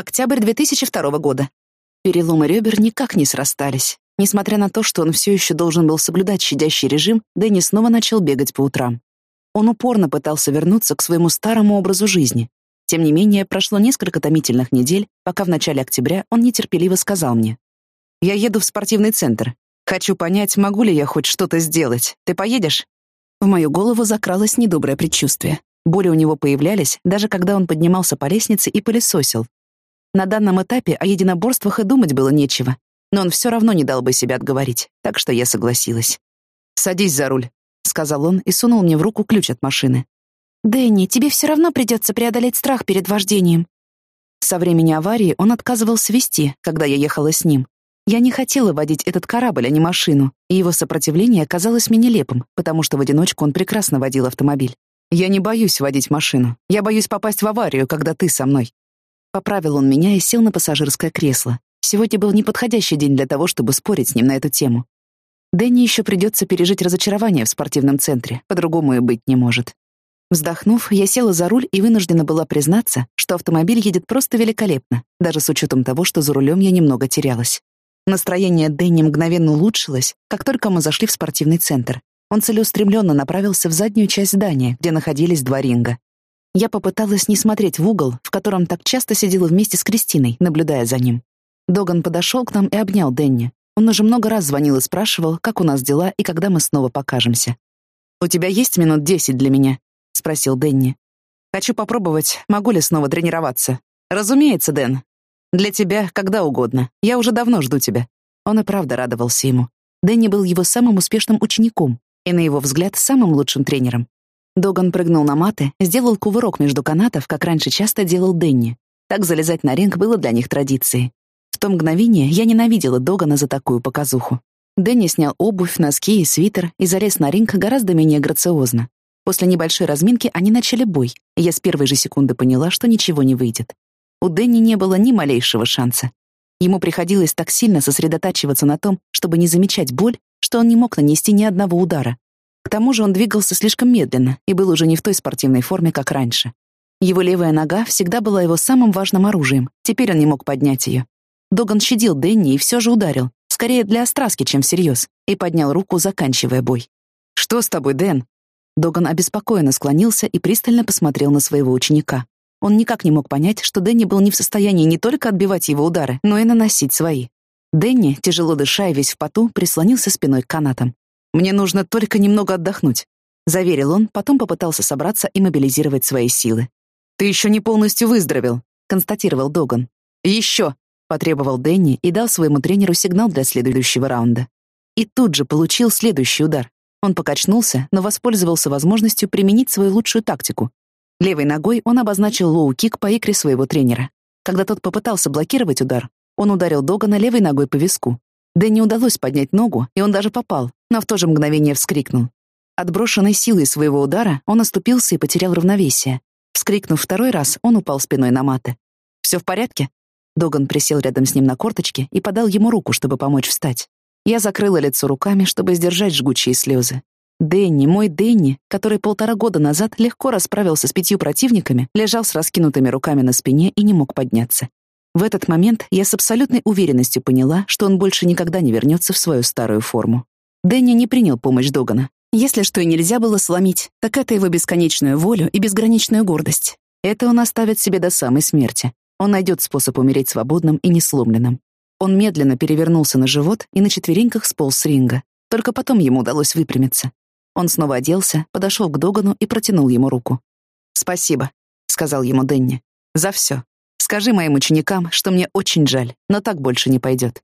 Октябрь 2002 года. Переломы ребер никак не срастались. Несмотря на то, что он все еще должен был соблюдать щадящий режим, Дэнни снова начал бегать по утрам. Он упорно пытался вернуться к своему старому образу жизни. Тем не менее, прошло несколько томительных недель, пока в начале октября он нетерпеливо сказал мне. «Я еду в спортивный центр. Хочу понять, могу ли я хоть что-то сделать. Ты поедешь?» В мою голову закралось недоброе предчувствие. Боли у него появлялись, даже когда он поднимался по лестнице и пылесосил. На данном этапе о единоборствах и думать было нечего, но он все равно не дал бы себя отговорить, так что я согласилась. «Садись за руль», — сказал он и сунул мне в руку ключ от машины. «Дэнни, тебе все равно придется преодолеть страх перед вождением». Со времени аварии он отказывался вести, когда я ехала с ним. Я не хотела водить этот корабль, а не машину, и его сопротивление казалось мне нелепым, потому что в одиночку он прекрасно водил автомобиль. «Я не боюсь водить машину. Я боюсь попасть в аварию, когда ты со мной». Поправил он меня и сел на пассажирское кресло. Сегодня был неподходящий день для того, чтобы спорить с ним на эту тему. Дэнни еще придется пережить разочарование в спортивном центре, по-другому и быть не может. Вздохнув, я села за руль и вынуждена была признаться, что автомобиль едет просто великолепно, даже с учетом того, что за рулем я немного терялась. Настроение Дэнни мгновенно улучшилось, как только мы зашли в спортивный центр. Он целеустремленно направился в заднюю часть здания, где находились два ринга. Я попыталась не смотреть в угол, в котором так часто сидела вместе с Кристиной, наблюдая за ним. Доган подошел к нам и обнял Дэнни. Он уже много раз звонил и спрашивал, как у нас дела и когда мы снова покажемся. «У тебя есть минут десять для меня?» — спросил Дэнни. «Хочу попробовать, могу ли снова тренироваться». «Разумеется, Дэн. Для тебя когда угодно. Я уже давно жду тебя». Он и правда радовался ему. Дэнни был его самым успешным учеником, и, на его взгляд, самым лучшим тренером. Доган прыгнул на маты, сделал кувырок между канатов, как раньше часто делал Денни. Так залезать на ринг было для них традицией. В то мгновение я ненавидела Догана за такую показуху. Дэнни снял обувь, носки и свитер и залез на ринг гораздо менее грациозно. После небольшой разминки они начали бой, и я с первой же секунды поняла, что ничего не выйдет. У Дэнни не было ни малейшего шанса. Ему приходилось так сильно сосредотачиваться на том, чтобы не замечать боль, что он не мог нанести ни одного удара. К тому же он двигался слишком медленно и был уже не в той спортивной форме, как раньше. Его левая нога всегда была его самым важным оружием, теперь он не мог поднять ее. Доган щадил Дэнни и все же ударил, скорее для остраски, чем всерьез, и поднял руку, заканчивая бой. «Что с тобой, Дэн?» Доган обеспокоенно склонился и пристально посмотрел на своего ученика. Он никак не мог понять, что Дэнни был не в состоянии не только отбивать его удары, но и наносить свои. Дэнни, тяжело дыша и весь в поту, прислонился спиной к канатам. «Мне нужно только немного отдохнуть», — заверил он, потом попытался собраться и мобилизировать свои силы. «Ты еще не полностью выздоровел», — констатировал Доган. «Еще», — потребовал Дэнни и дал своему тренеру сигнал для следующего раунда. И тут же получил следующий удар. Он покачнулся, но воспользовался возможностью применить свою лучшую тактику. Левой ногой он обозначил лоу-кик по икре своего тренера. Когда тот попытался блокировать удар, он ударил Догана левой ногой по виску. Дэнни удалось поднять ногу, и он даже попал, но в то же мгновение вскрикнул. Отброшенной силой своего удара он оступился и потерял равновесие. Вскрикнув второй раз, он упал спиной на маты. «Все в порядке?» Доган присел рядом с ним на корточки и подал ему руку, чтобы помочь встать. Я закрыла лицо руками, чтобы сдержать жгучие слезы. Дэнни, мой Дэнни, который полтора года назад легко расправился с пятью противниками, лежал с раскинутыми руками на спине и не мог подняться. В этот момент я с абсолютной уверенностью поняла, что он больше никогда не вернется в свою старую форму. Дэнни не принял помощь Догана. Если что и нельзя было сломить, так это его бесконечную волю и безграничную гордость. Это он оставит себе до самой смерти. Он найдет способ умереть свободным и несломленным. Он медленно перевернулся на живот и на четвереньках сполз с ринга. Только потом ему удалось выпрямиться. Он снова оделся, подошел к Догану и протянул ему руку. «Спасибо», — сказал ему Дэнни, — «за все. Скажи моим ученикам, что мне очень жаль, но так больше не пойдет».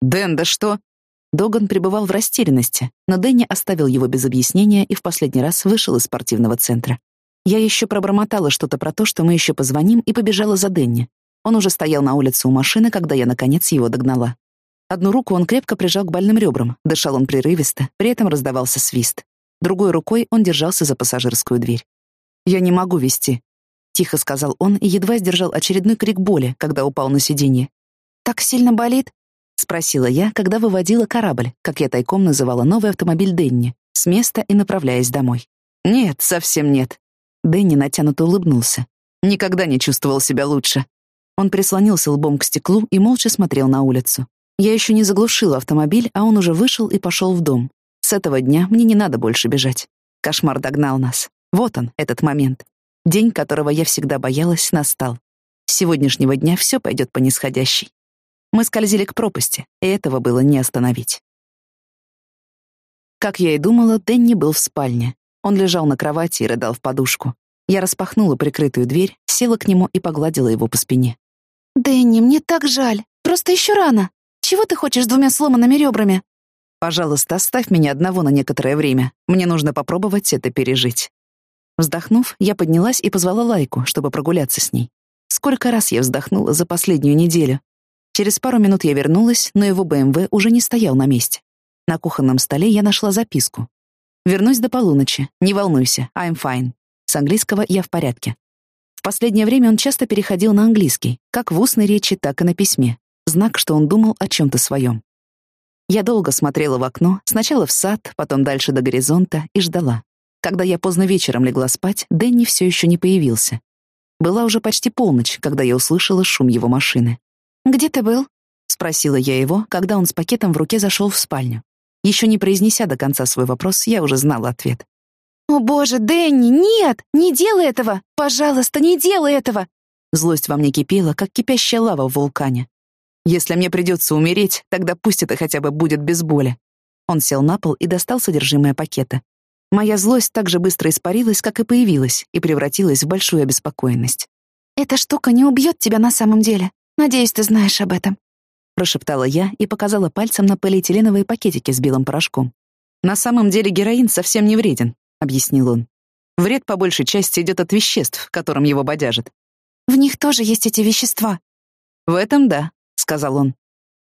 «Дэн, да что?» Доган пребывал в растерянности, но Дэнни оставил его без объяснения и в последний раз вышел из спортивного центра. Я еще пробормотала что-то про то, что мы еще позвоним, и побежала за Дэнни. Он уже стоял на улице у машины, когда я, наконец, его догнала. Одну руку он крепко прижал к больным ребрам, дышал он прерывисто, при этом раздавался свист. Другой рукой он держался за пассажирскую дверь. «Я не могу вести», Тихо сказал он и едва сдержал очередной крик боли, когда упал на сиденье. «Так сильно болит?» — спросила я, когда выводила корабль, как я тайком называла новый автомобиль Денни, с места и направляясь домой. «Нет, совсем нет». Дэнни натянуто улыбнулся. «Никогда не чувствовал себя лучше». Он прислонился лбом к стеклу и молча смотрел на улицу. Я еще не заглушила автомобиль, а он уже вышел и пошел в дом. С этого дня мне не надо больше бежать. Кошмар догнал нас. Вот он, этот момент. День, которого я всегда боялась, настал. С сегодняшнего дня все пойдет по нисходящей. Мы скользили к пропасти, и этого было не остановить. Как я и думала, Дэнни был в спальне. Он лежал на кровати и рыдал в подушку. Я распахнула прикрытую дверь, села к нему и погладила его по спине. «Дэнни, мне так жаль. Просто еще рано. Чего ты хочешь с двумя сломанными ребрами?» «Пожалуйста, оставь меня одного на некоторое время. Мне нужно попробовать это пережить». Вздохнув, я поднялась и позвала Лайку, чтобы прогуляться с ней. Сколько раз я вздохнула за последнюю неделю. Через пару минут я вернулась, но его БМВ уже не стоял на месте. На кухонном столе я нашла записку. «Вернусь до полуночи. Не волнуйся. I'm fine». С английского «я в порядке». В последнее время он часто переходил на английский, как в устной речи, так и на письме. Знак, что он думал о чем-то своем. Я долго смотрела в окно, сначала в сад, потом дальше до горизонта, и ждала. Когда я поздно вечером легла спать, Дэнни все еще не появился. Была уже почти полночь, когда я услышала шум его машины. «Где ты был?» — спросила я его, когда он с пакетом в руке зашел в спальню. Еще не произнеся до конца свой вопрос, я уже знала ответ. «О боже, Дэнни, нет! Не делай этого! Пожалуйста, не делай этого!» Злость во мне кипела, как кипящая лава в вулкане. «Если мне придется умереть, тогда пусть это хотя бы будет без боли». Он сел на пол и достал содержимое пакета. Моя злость так же быстро испарилась, как и появилась, и превратилась в большую обеспокоенность. «Эта штука не убьет тебя на самом деле. Надеюсь, ты знаешь об этом прошептала я и показала пальцем на полиэтиленовые пакетики с белым порошком. «На самом деле героин совсем не вреден», — объяснил он. «Вред по большей части идет от веществ, которым его бодяжат». «В них тоже есть эти вещества». «В этом да», — сказал он.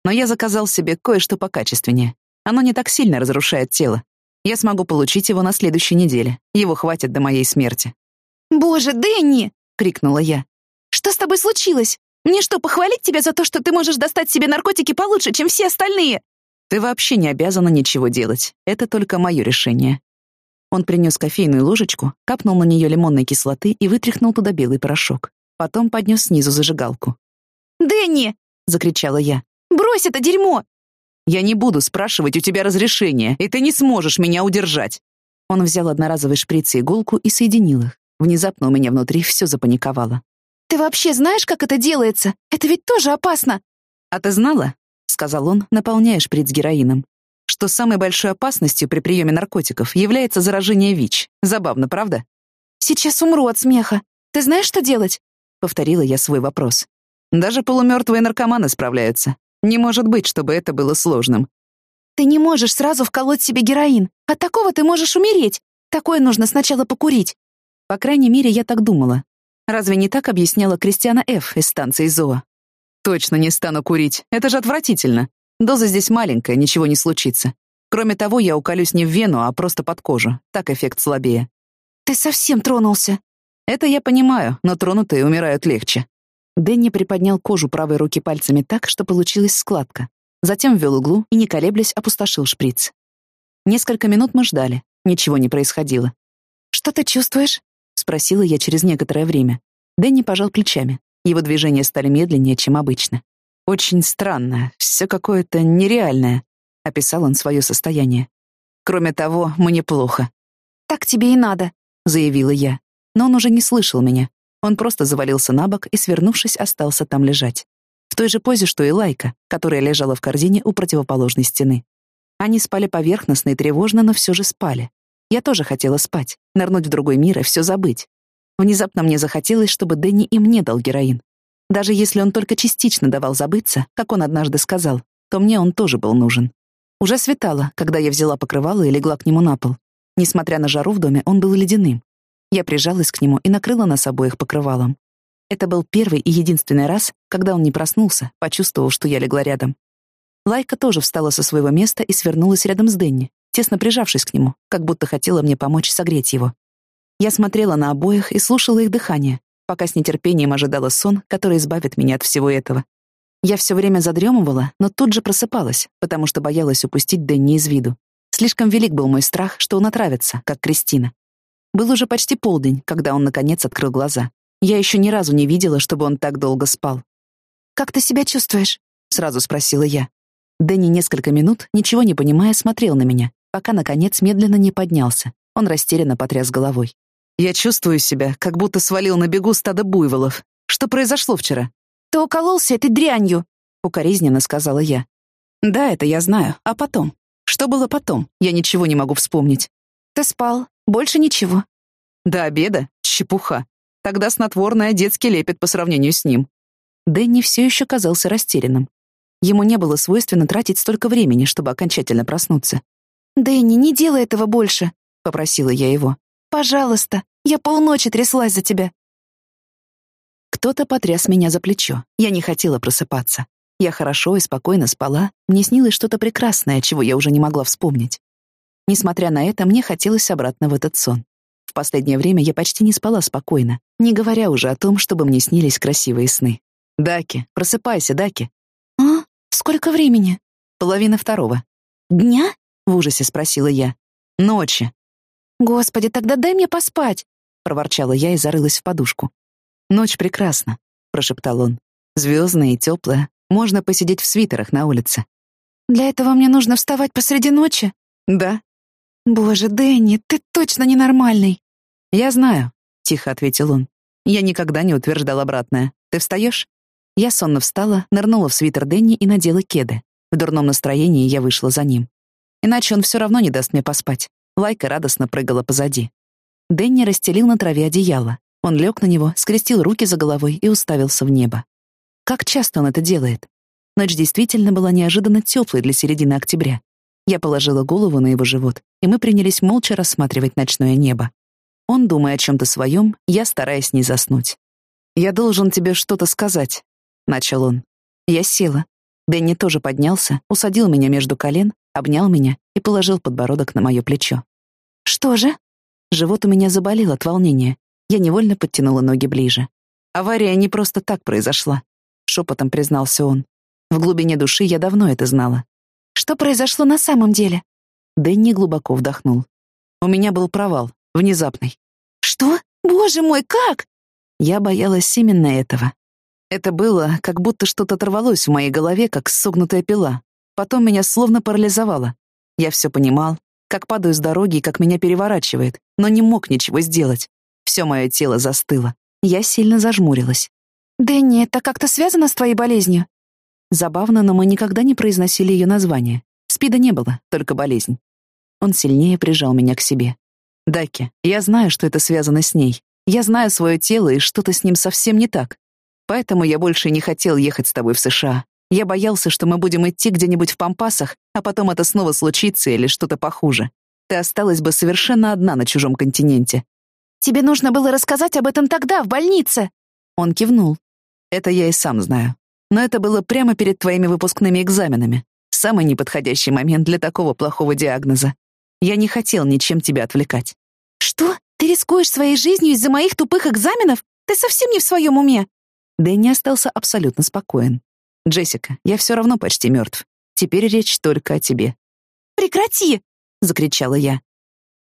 «Но я заказал себе кое-что покачественнее. Оно не так сильно разрушает тело. Я смогу получить его на следующей неделе. Его хватит до моей смерти». «Боже, Дэнни!» — крикнула я. «Что с тобой случилось? Мне что, похвалить тебя за то, что ты можешь достать себе наркотики получше, чем все остальные?» «Ты вообще не обязана ничего делать. Это только мое решение». Он принес кофейную ложечку, капнул на нее лимонной кислоты и вытряхнул туда белый порошок. Потом поднес снизу зажигалку. «Дэнни!» — закричала я. «Брось это дерьмо!» «Я не буду спрашивать у тебя разрешения, и ты не сможешь меня удержать!» Он взял одноразовый шприц и иголку и соединил их. Внезапно у меня внутри все запаниковало. Ты вообще знаешь, как это делается? Это ведь тоже опасно!» «А ты знала?» — сказал он, наполняя шприц героином. «Что самой большой опасностью при приеме наркотиков является заражение ВИЧ. Забавно, правда?» «Сейчас умру от смеха. Ты знаешь, что делать?» — повторила я свой вопрос. «Даже полумертвые наркоманы справляются. Не может быть, чтобы это было сложным». «Ты не можешь сразу вколоть себе героин. От такого ты можешь умереть. Такое нужно сначала покурить». По крайней мере, я так думала, Разве не так объясняла Кристиана Ф. из станции ЗОА? Точно не стану курить. Это же отвратительно. Доза здесь маленькая, ничего не случится. Кроме того, я уколюсь не в вену, а просто под кожу. Так эффект слабее. Ты совсем тронулся. Это я понимаю, но тронутые умирают легче. Дэнни приподнял кожу правой руки пальцами так, что получилась складка. Затем ввел иглу и, не колеблясь, опустошил шприц. Несколько минут мы ждали. Ничего не происходило. «Что ты чувствуешь?» спросила я через некоторое время. Дэнни пожал плечами. Его движения стали медленнее, чем обычно. «Очень странно, все какое-то нереальное», — описал он свое состояние. «Кроме того, мне плохо». «Так тебе и надо», — заявила я. Но он уже не слышал меня. Он просто завалился на бок и, свернувшись, остался там лежать. В той же позе, что и Лайка, которая лежала в корзине у противоположной стены. Они спали поверхностно и тревожно, но все же спали. Я тоже хотела спать, нырнуть в другой мир и все забыть. Внезапно мне захотелось, чтобы Дэнни и мне дал героин. Даже если он только частично давал забыться, как он однажды сказал, то мне он тоже был нужен. Уже светало, когда я взяла покрывало и легла к нему на пол. Несмотря на жару в доме, он был ледяным. Я прижалась к нему и накрыла нас обоих покрывалом. Это был первый и единственный раз, когда он не проснулся, почувствовав, что я легла рядом. Лайка тоже встала со своего места и свернулась рядом с Дэнни, тесно прижавшись к нему, как будто хотела мне помочь согреть его. Я смотрела на обоих и слушала их дыхание, пока с нетерпением ожидала сон, который избавит меня от всего этого. Я все время задремывала, но тут же просыпалась, потому что боялась упустить Дэнни из виду. Слишком велик был мой страх, что он отравится, как Кристина. Был уже почти полдень, когда он, наконец, открыл глаза. Я еще ни разу не видела, чтобы он так долго спал. как ты себя чувствуешь?» — сразу спросила я. Дэнни несколько минут, ничего не понимая, смотрел на меня, пока, наконец, медленно не поднялся. Он растерянно потряс головой. «Я чувствую себя, как будто свалил на бегу стадо буйволов. Что произошло вчера?» «Ты укололся этой дрянью», — укоризненно сказала я. «Да, это я знаю. А потом? Что было потом? Я ничего не могу вспомнить». «Ты спал. Больше ничего». «До обеда? Чепуха. Тогда снотворное детский лепет по сравнению с ним». Дэнни все еще казался растерянным. Ему не было свойственно тратить столько времени, чтобы окончательно проснуться. «Дэнни, не делай этого больше», — попросила я его. «Пожалуйста, я полночи тряслась за тебя». Кто-то потряс меня за плечо. Я не хотела просыпаться. Я хорошо и спокойно спала, мне снилось что-то прекрасное, чего я уже не могла вспомнить. Несмотря на это, мне хотелось обратно в этот сон. В последнее время я почти не спала спокойно, не говоря уже о том, чтобы мне снились красивые сны. «Даки, просыпайся, Даки». «А? Сколько времени?» «Половина второго». «Дня?» — в ужасе спросила я. «Ночи». «Господи, тогда дай мне поспать», — проворчала я и зарылась в подушку. «Ночь прекрасна», — прошептал он. «Звездная и теплая. Можно посидеть в свитерах на улице». «Для этого мне нужно вставать посреди ночи?» «Да». «Боже, Дэнни, ты точно ненормальный». «Я знаю», — тихо ответил он. «Я никогда не утверждал обратное. Ты встаешь?» Я сонно встала, нырнула в свитер Дэнни и надела кеды. В дурном настроении я вышла за ним. Иначе он все равно не даст мне поспать. Лайка радостно прыгала позади. Дэнни расстелил на траве одеяло. Он лег на него, скрестил руки за головой и уставился в небо. Как часто он это делает? Ночь действительно была неожиданно теплой для середины октября. Я положила голову на его живот, и мы принялись молча рассматривать ночное небо. Он, думая о чем-то своем, я стараясь не заснуть. «Я должен тебе что-то сказать», — начал он. Я села. Дэнни тоже поднялся, усадил меня между колен, обнял меня и положил подбородок на мое плечо. «Что же?» Живот у меня заболел от волнения. Я невольно подтянула ноги ближе. «Авария не просто так произошла», — шепотом признался он. В глубине души я давно это знала. «Что произошло на самом деле?» Дэнни глубоко вдохнул. «У меня был провал, внезапный». «Что? Боже мой, как?» Я боялась именно этого. Это было, как будто что-то оторвалось в моей голове, как согнутая пила. Потом меня словно парализовало. Я все понимал, как падаю с дороги и как меня переворачивает, но не мог ничего сделать. Все мое тело застыло. Я сильно зажмурилась. «Дэнни, это как-то связано с твоей болезнью?» Забавно, но мы никогда не произносили ее название. Спида не было, только болезнь. Он сильнее прижал меня к себе. «Даки, я знаю, что это связано с ней. Я знаю свое тело, и что-то с ним совсем не так. Поэтому я больше не хотел ехать с тобой в США. Я боялся, что мы будем идти где-нибудь в Пампасах, а потом это снова случится или что-то похуже. Ты осталась бы совершенно одна на чужом континенте. Тебе нужно было рассказать об этом тогда, в больнице. Он кивнул. Это я и сам знаю. Но это было прямо перед твоими выпускными экзаменами. Самый неподходящий момент для такого плохого диагноза. Я не хотел ничем тебя отвлекать. Что? Ты рискуешь своей жизнью из-за моих тупых экзаменов? Ты совсем не в своем уме. Дэнни остался абсолютно спокоен. Джессика, я все равно почти мертв. Теперь речь только о тебе. Прекрати! закричала я.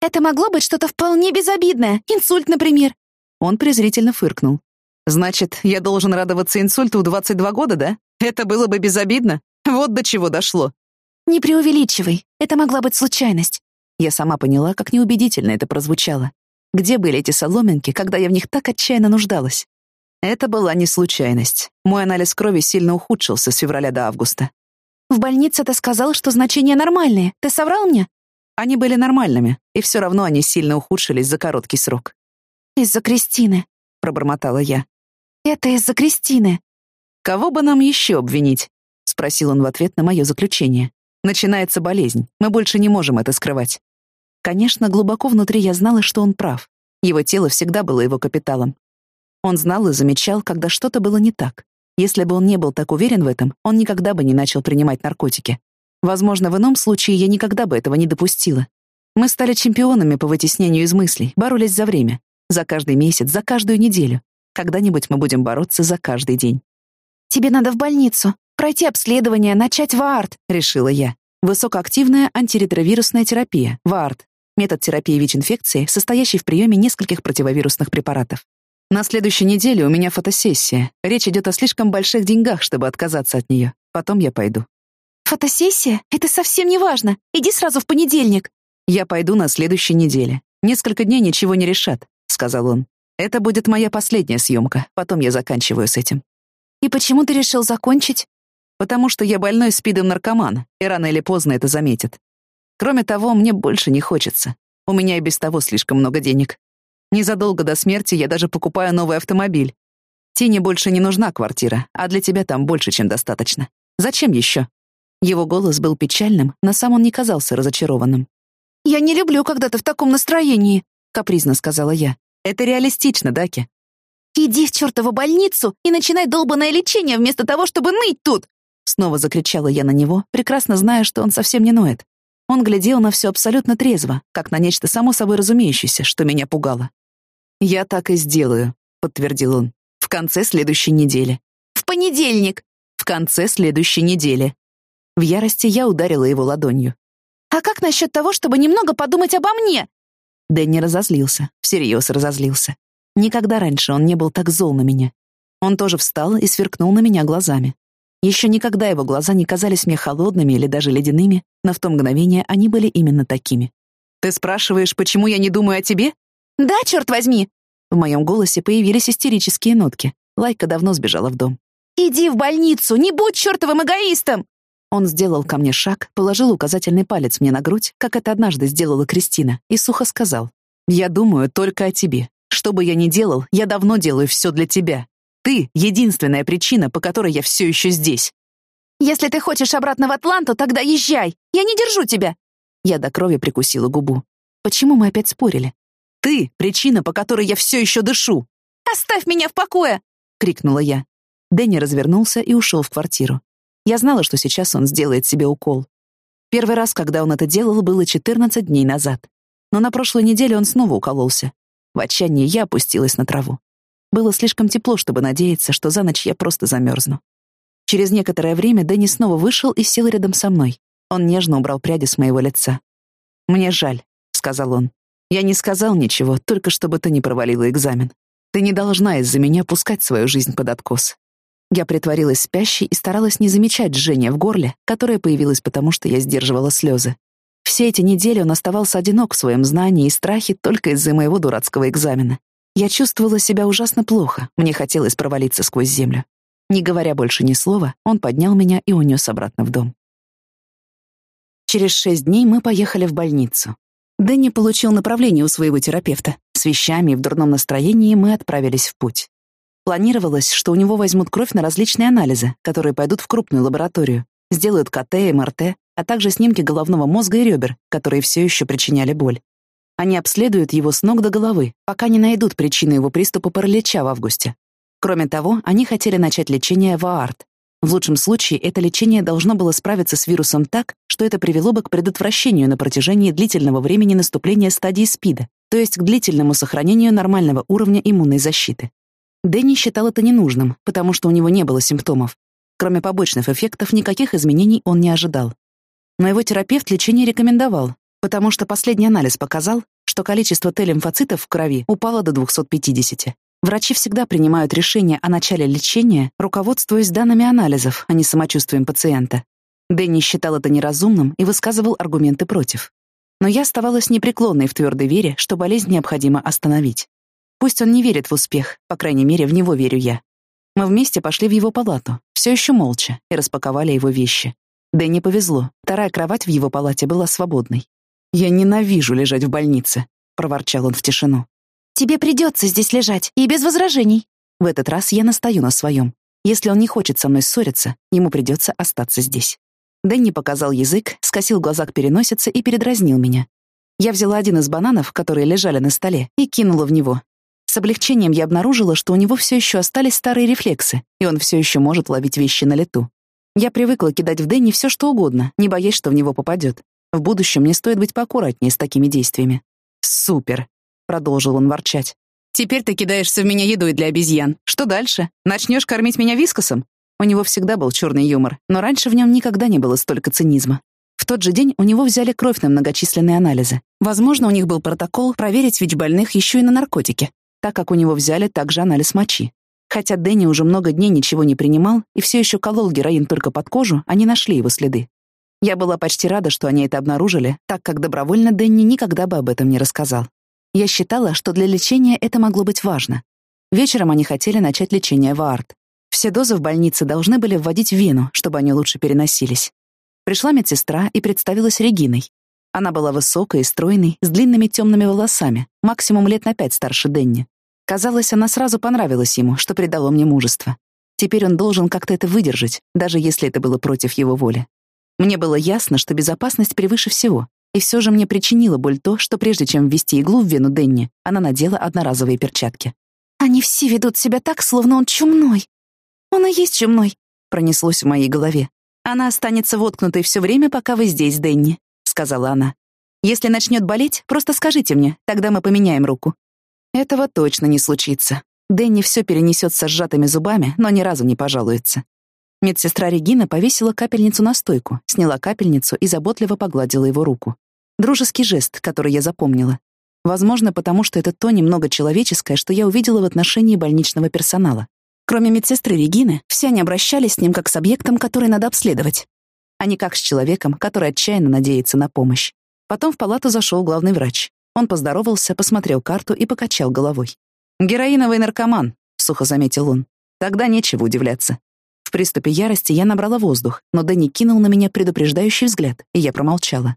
Это могло быть что-то вполне безобидное. Инсульт, например. Он презрительно фыркнул. Значит, я должен радоваться инсульту в 22 года, да? Это было бы безобидно. Вот до чего дошло. Не преувеличивай. Это могла быть случайность. Я сама поняла, как неубедительно это прозвучало. Где были эти соломинки, когда я в них так отчаянно нуждалась? Это была не случайность. Мой анализ крови сильно ухудшился с февраля до августа. В больнице ты сказал, что значения нормальные. Ты соврал мне? Они были нормальными, и все равно они сильно ухудшились за короткий срок. «Из-за Кристины», — пробормотала я. «Это из-за Кристины». «Кого бы нам еще обвинить?» — спросил он в ответ на мое заключение. «Начинается болезнь. Мы больше не можем это скрывать». Конечно, глубоко внутри я знала, что он прав. Его тело всегда было его капиталом. Он знал и замечал, когда что-то было не так. Если бы он не был так уверен в этом, он никогда бы не начал принимать наркотики. Возможно, в ином случае я никогда бы этого не допустила. Мы стали чемпионами по вытеснению из мыслей, боролись за время. За каждый месяц, за каждую неделю. Когда-нибудь мы будем бороться за каждый день. «Тебе надо в больницу, пройти обследование, начать ВААРТ», — решила я. Высокоактивная антиретровирусная терапия, ВААРТ. Метод терапии ВИЧ-инфекции, состоящий в приеме нескольких противовирусных препаратов. На следующей неделе у меня фотосессия. Речь идет о слишком больших деньгах, чтобы отказаться от нее. Потом я пойду. Фотосессия? Это совсем не важно. Иди сразу в понедельник. Я пойду на следующей неделе. Несколько дней ничего не решат, сказал он. Это будет моя последняя съемка. Потом я заканчиваю с этим. И почему ты решил закончить? Потому что я больной спидом наркоман, и рано или поздно это заметят. Кроме того, мне больше не хочется. У меня и без того слишком много денег. Незадолго до смерти я даже покупаю новый автомобиль. Тине больше не нужна квартира, а для тебя там больше, чем достаточно. Зачем еще? Его голос был печальным, но сам он не казался разочарованным. «Я не люблю, когда ты в таком настроении», — капризно сказала я. «Это реалистично, Даки». «Иди в чертову больницу и начинай долбанное лечение вместо того, чтобы ныть тут!» Снова закричала я на него, прекрасно зная, что он совсем не ноет. Он глядел на все абсолютно трезво, как на нечто само собой разумеющееся, что меня пугало. «Я так и сделаю», — подтвердил он. «В конце следующей недели». «В понедельник!» «В конце следующей недели». В ярости я ударила его ладонью. «А как насчет того, чтобы немного подумать обо мне?» Дэнни разозлился, всерьез разозлился. Никогда раньше он не был так зол на меня. Он тоже встал и сверкнул на меня глазами. Еще никогда его глаза не казались мне холодными или даже ледяными, но в то мгновение они были именно такими. «Ты спрашиваешь, почему я не думаю о тебе?» «Да, черт возьми!» В моем голосе появились истерические нотки. Лайка давно сбежала в дом. «Иди в больницу! Не будь чертовым эгоистом!» Он сделал ко мне шаг, положил указательный палец мне на грудь, как это однажды сделала Кристина, и сухо сказал. «Я думаю только о тебе. Что бы я ни делал, я давно делаю все для тебя. Ты — единственная причина, по которой я все еще здесь». «Если ты хочешь обратно в Атланту, тогда езжай. Я не держу тебя». Я до крови прикусила губу. Почему мы опять спорили? Ты — причина, по которой я все еще дышу!» «Оставь меня в покое!» — крикнула я. Дэнни развернулся и ушел в квартиру. Я знала, что сейчас он сделает себе укол. Первый раз, когда он это делал, было 14 дней назад. Но на прошлой неделе он снова укололся. В отчаянии я опустилась на траву. Было слишком тепло, чтобы надеяться, что за ночь я просто замерзну. Через некоторое время Дэнни снова вышел и сел рядом со мной. Он нежно убрал пряди с моего лица. «Мне жаль», — сказал он. Я не сказал ничего, только чтобы ты не провалила экзамен. Ты не должна из-за меня пускать свою жизнь под откос. Я притворилась спящей и старалась не замечать жжение в горле, которое появилось потому, что я сдерживала слезы. Все эти недели он оставался одинок в своем знании и страхе только из-за моего дурацкого экзамена. Я чувствовала себя ужасно плохо, мне хотелось провалиться сквозь землю. Не говоря больше ни слова, он поднял меня и унес обратно в дом. Через шесть дней мы поехали в больницу. Дэнни получил направление у своего терапевта. С вещами и в дурном настроении мы отправились в путь. Планировалось, что у него возьмут кровь на различные анализы, которые пойдут в крупную лабораторию, сделают КТ, МРТ, а также снимки головного мозга и ребер, которые все еще причиняли боль. Они обследуют его с ног до головы, пока не найдут причину его приступа паралича в августе. Кроме того, они хотели начать лечение ВААРТ, в лучшем случае это лечение должно было справиться с вирусом так, что это привело бы к предотвращению на протяжении длительного времени наступления стадии СПИДа, то есть к длительному сохранению нормального уровня иммунной защиты. Дэнни считал это ненужным, потому что у него не было симптомов. Кроме побочных эффектов, никаких изменений он не ожидал. Но его терапевт лечение рекомендовал, потому что последний анализ показал, что количество Т-лимфоцитов в крови упало до 250. Врачи всегда принимают решение о начале лечения, руководствуясь данными анализов, а не самочувствием пациента. Дэнни считал это неразумным и высказывал аргументы против. Но я оставалась непреклонной в твердой вере, что болезнь необходимо остановить. Пусть он не верит в успех, по крайней мере, в него верю я. Мы вместе пошли в его палату, все еще молча, и распаковали его вещи. Дэнни повезло, вторая кровать в его палате была свободной. «Я ненавижу лежать в больнице», — проворчал он в тишину. Тебе придется здесь лежать, и без возражений. В этот раз я настаю на своем. Если он не хочет со мной ссориться, ему придется остаться здесь. Дэнни показал язык, скосил глаза к переносице и передразнил меня. Я взяла один из бананов, которые лежали на столе, и кинула в него. С облегчением я обнаружила, что у него все еще остались старые рефлексы, и он все еще может ловить вещи на лету. Я привыкла кидать в Дэнни все, что угодно, не боясь, что в него попадет. В будущем мне стоит быть поаккуратнее с такими действиями. Супер продолжил он ворчать. Теперь ты кидаешься в меня едой для обезьян. Что дальше? Начнешь кормить меня вискосом? У него всегда был черный юмор, но раньше в нем никогда не было столько цинизма. В тот же день у него взяли кровь на многочисленные анализы. Возможно, у них был протокол проверить ВИЧ-больных еще и на наркотики. Так как у него взяли также анализ мочи. Хотя Дэнни уже много дней ничего не принимал и все еще колол героин только под кожу, они нашли его следы. Я была почти рада, что они это обнаружили, так как добровольно Дэнни никогда бы об этом не рассказал. Я считала, что для лечения это могло быть важно. Вечером они хотели начать лечение в АРТ. Все дозы в больнице должны были вводить в вену, чтобы они лучше переносились. Пришла медсестра и представилась Региной. Она была высокой и стройной, с длинными темными волосами, максимум лет на пять старше Денни. Казалось, она сразу понравилась ему, что придало мне мужество. Теперь он должен как-то это выдержать, даже если это было против его воли. Мне было ясно, что безопасность превыше всего, и все же мне причинило боль то, что прежде чем ввести иглу в вену Денни, она надела одноразовые перчатки. «Они все ведут себя так, словно он чумной». «Он и есть чумной», — пронеслось в моей голове. «Она останется воткнутой все время, пока вы здесь, Денни», — сказала она. «Если начнет болеть, просто скажите мне, тогда мы поменяем руку. Этого точно не случится. Дэнни все перенесет со сжатыми зубами, но ни разу не пожалуется. Медсестра Регина повесила капельницу на стойку, сняла капельницу и заботливо погладила его руку. Дружеский жест, который я запомнила. Возможно, потому что это то немного человеческое, что я увидела в отношении больничного персонала. Кроме медсестры Регины, все они обращались с ним как с объектом, который надо обследовать, а не как с человеком, который отчаянно надеется на помощь. Потом в палату зашел главный врач. Он поздоровался, посмотрел карту и покачал головой. «Героиновый наркоман», — сухо заметил он. «Тогда нечего удивляться». В приступе ярости я набрала воздух, но Дэнни кинул на меня предупреждающий взгляд, и я промолчала.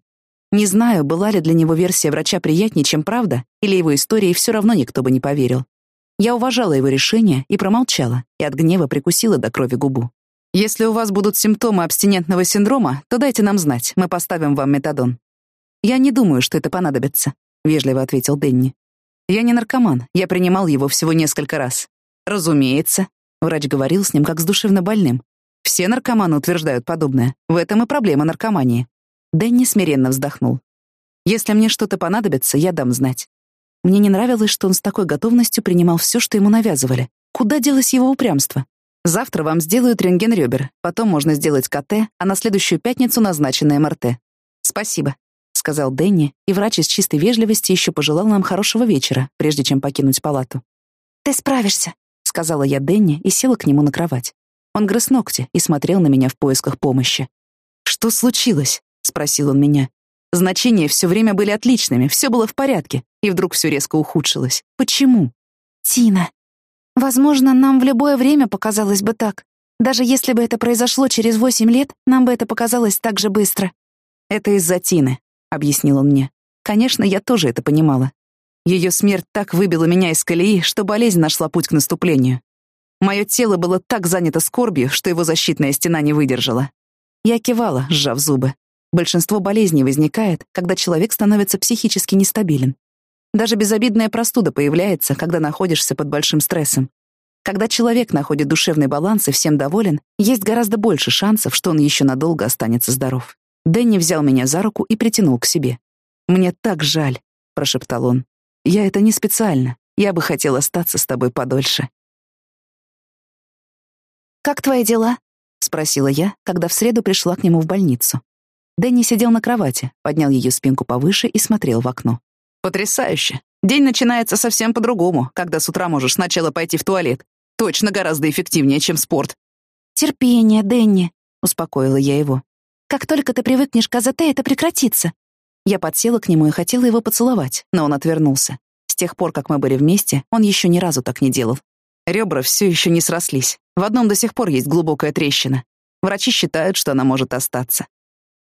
Не знаю, была ли для него версия врача приятнее, чем правда, или его истории все равно никто бы не поверил. Я уважала его решение и промолчала, и от гнева прикусила до крови губу. «Если у вас будут симптомы абстинентного синдрома, то дайте нам знать, мы поставим вам метадон». «Я не думаю, что это понадобится», — вежливо ответил Дэнни. «Я не наркоман, я принимал его всего несколько раз». «Разумеется», — врач говорил с ним как с душевно больным. «Все наркоманы утверждают подобное. В этом и проблема наркомании». Дэнни смиренно вздохнул. «Если мне что-то понадобится, я дам знать». Мне не нравилось, что он с такой готовностью принимал все, что ему навязывали. Куда делось его упрямство? Завтра вам сделают рентген ребер, потом можно сделать КТ, а на следующую пятницу назначенное МРТ. Спасибо сказал Дэнни, и врач из чистой вежливости еще пожелал нам хорошего вечера, прежде чем покинуть палату. «Ты справишься», — сказала я Дэнни и села к нему на кровать. Он грыз ногти и смотрел на меня в поисках помощи. «Что случилось?» — спросил он меня. Значения все время были отличными, все было в порядке, и вдруг все резко ухудшилось. Почему? «Тина, возможно, нам в любое время показалось бы так. Даже если бы это произошло через восемь лет, нам бы это показалось так же быстро». «Это из-за Тины», — объяснил он мне. Конечно, я тоже это понимала. Ее смерть так выбила меня из колеи, что болезнь нашла путь к наступлению. Мое тело было так занято скорбью, что его защитная стена не выдержала. Я кивала, сжав зубы. Большинство болезней возникает, когда человек становится психически нестабилен. Даже безобидная простуда появляется, когда находишься под большим стрессом. Когда человек находит душевный баланс и всем доволен, есть гораздо больше шансов, что он еще надолго останется здоров. Дэнни взял меня за руку и притянул к себе. «Мне так жаль», — прошептал он. «Я это не специально. Я бы хотел остаться с тобой подольше». «Как твои дела?» — спросила я, когда в среду пришла к нему в больницу. Дэнни сидел на кровати, поднял ее спинку повыше и смотрел в окно. «Потрясающе! День начинается совсем по-другому, когда с утра можешь сначала пойти в туалет. Точно гораздо эффективнее, чем спорт». «Терпение, Дэнни», — успокоила я его. Как только ты привыкнешь к АЗТ, это прекратится». Я подсела к нему и хотела его поцеловать, но он отвернулся. С тех пор, как мы были вместе, он еще ни разу так не делал. Ребра все еще не срослись. В одном до сих пор есть глубокая трещина. Врачи считают, что она может остаться.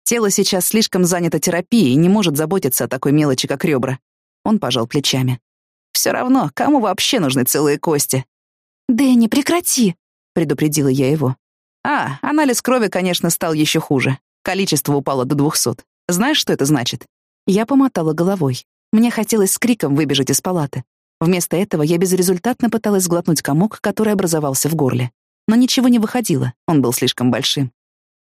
Тело сейчас слишком занято терапией и не может заботиться о такой мелочи, как ребра. Он пожал плечами. Все равно, кому вообще нужны целые кости? «Дэнни, прекрати!» — предупредила я его. А, анализ крови, конечно, стал еще хуже. Количество упало до двухсот. Знаешь, что это значит? Я помотала головой. Мне хотелось с криком выбежать из палаты. Вместо этого я безрезультатно пыталась сглотнуть комок, который образовался в горле. Но ничего не выходило, он был слишком большим.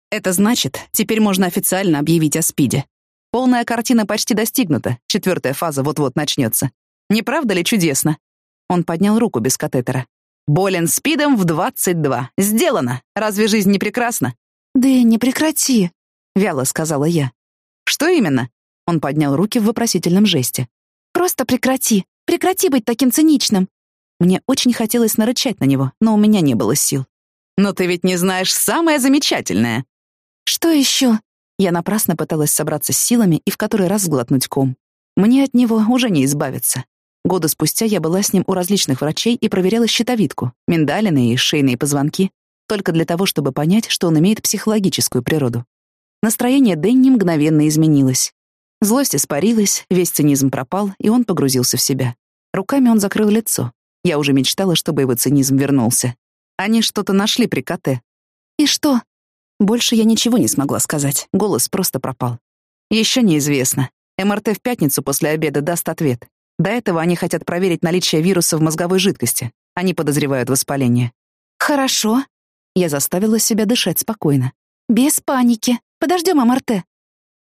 Это значит, теперь можно официально объявить о СПИДе. Полная картина почти достигнута, четвертая фаза вот-вот начнется. Не правда ли чудесно? Он поднял руку без катетера. Болен СПИДом в 22. Сделано. Разве жизнь не прекрасна? Да не прекрати вяло сказала я. Что именно? Он поднял руки в вопросительном жесте. Просто прекрати. Прекрати быть таким циничным. Мне очень хотелось нарычать на него, но у меня не было сил. «Но ты ведь не знаешь самое замечательное!» «Что еще?» Я напрасно пыталась собраться с силами и в который раз сглотнуть ком. Мне от него уже не избавиться. Годы спустя я была с ним у различных врачей и проверяла щитовидку, миндалины и шейные позвонки, только для того, чтобы понять, что он имеет психологическую природу. Настроение Дэнни мгновенно изменилось. Злость испарилась, весь цинизм пропал, и он погрузился в себя. Руками он закрыл лицо. Я уже мечтала, чтобы его цинизм вернулся. Они что-то нашли при КТ. «И что?» Больше я ничего не смогла сказать, голос просто пропал. Еще неизвестно. МРТ в пятницу после обеда даст ответ. До этого они хотят проверить наличие вируса в мозговой жидкости. Они подозревают воспаление. «Хорошо». Я заставила себя дышать спокойно. «Без паники. Подождем МРТ.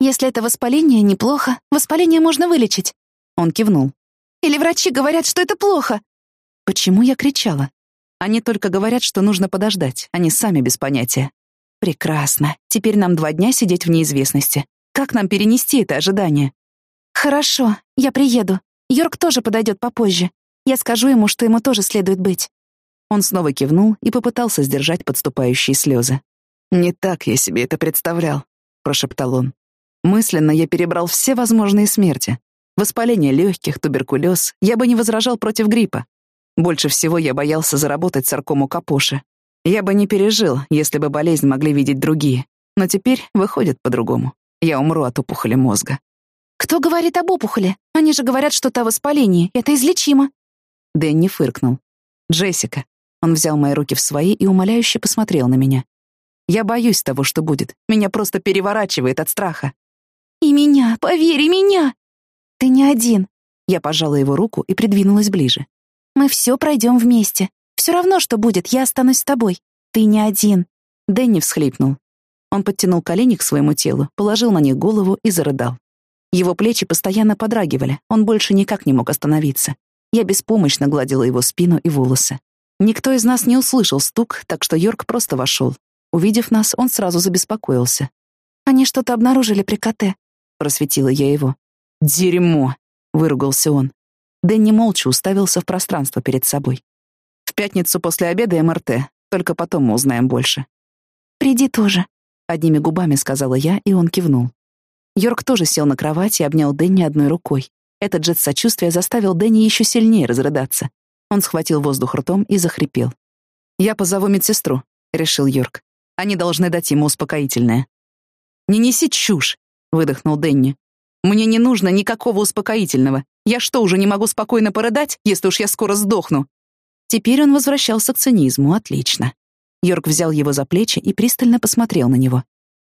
Если это воспаление, неплохо. Воспаление можно вылечить». Он кивнул. «Или врачи говорят, что это плохо». Почему я кричала? Они только говорят, что нужно подождать, они сами без понятия. Прекрасно. Теперь нам два дня сидеть в неизвестности. Как нам перенести это ожидание? Хорошо, я приеду. Йорк тоже подойдет попозже. Я скажу ему, что ему тоже следует быть. Он снова кивнул и попытался сдержать подступающие слезы. «Не так я себе это представлял», — прошептал он. Мысленно я перебрал все возможные смерти. Воспаление легких, туберкулез. Я бы не возражал против гриппа. Больше всего я боялся заработать саркому капоши. Я бы не пережил, если бы болезнь могли видеть другие. Но теперь выходит по-другому. Я умру от опухоли мозга. «Кто говорит об опухоли? Они же говорят что-то о воспалении. Это излечимо». Дэнни фыркнул. «Джессика». Он взял мои руки в свои и умоляюще посмотрел на меня. «Я боюсь того, что будет. Меня просто переворачивает от страха». «И меня, поверь, и меня!» «Ты не один». Я пожала его руку и придвинулась ближе. «Мы все пройдем вместе. Все равно, что будет, я останусь с тобой. Ты не один». Дэнни всхлипнул. Он подтянул колени к своему телу, положил на них голову и зарыдал. Его плечи постоянно подрагивали, он больше никак не мог остановиться. Я беспомощно гладила его спину и волосы. Никто из нас не услышал стук, так что Йорк просто вошел. Увидев нас, он сразу забеспокоился. «Они что-то обнаружили при КТ», — просветила я его. «Дерьмо!» — выругался он. Дэнни молча уставился в пространство перед собой. «В пятницу после обеда МРТ, только потом мы узнаем больше». «Приди тоже», — одними губами сказала я, и он кивнул. Йорк тоже сел на кровать и обнял Дэнни одной рукой. Этот жест сочувствия заставил Дэнни еще сильнее разрыдаться. Он схватил воздух ртом и захрипел. «Я позову медсестру», — решил Йорк. «Они должны дать ему успокоительное». «Не неси чушь», — выдохнул Дэнни. «Мне не нужно никакого успокоительного. Я что, уже не могу спокойно порыдать, если уж я скоро сдохну?» Теперь он возвращался к цинизму, отлично. Йорк взял его за плечи и пристально посмотрел на него.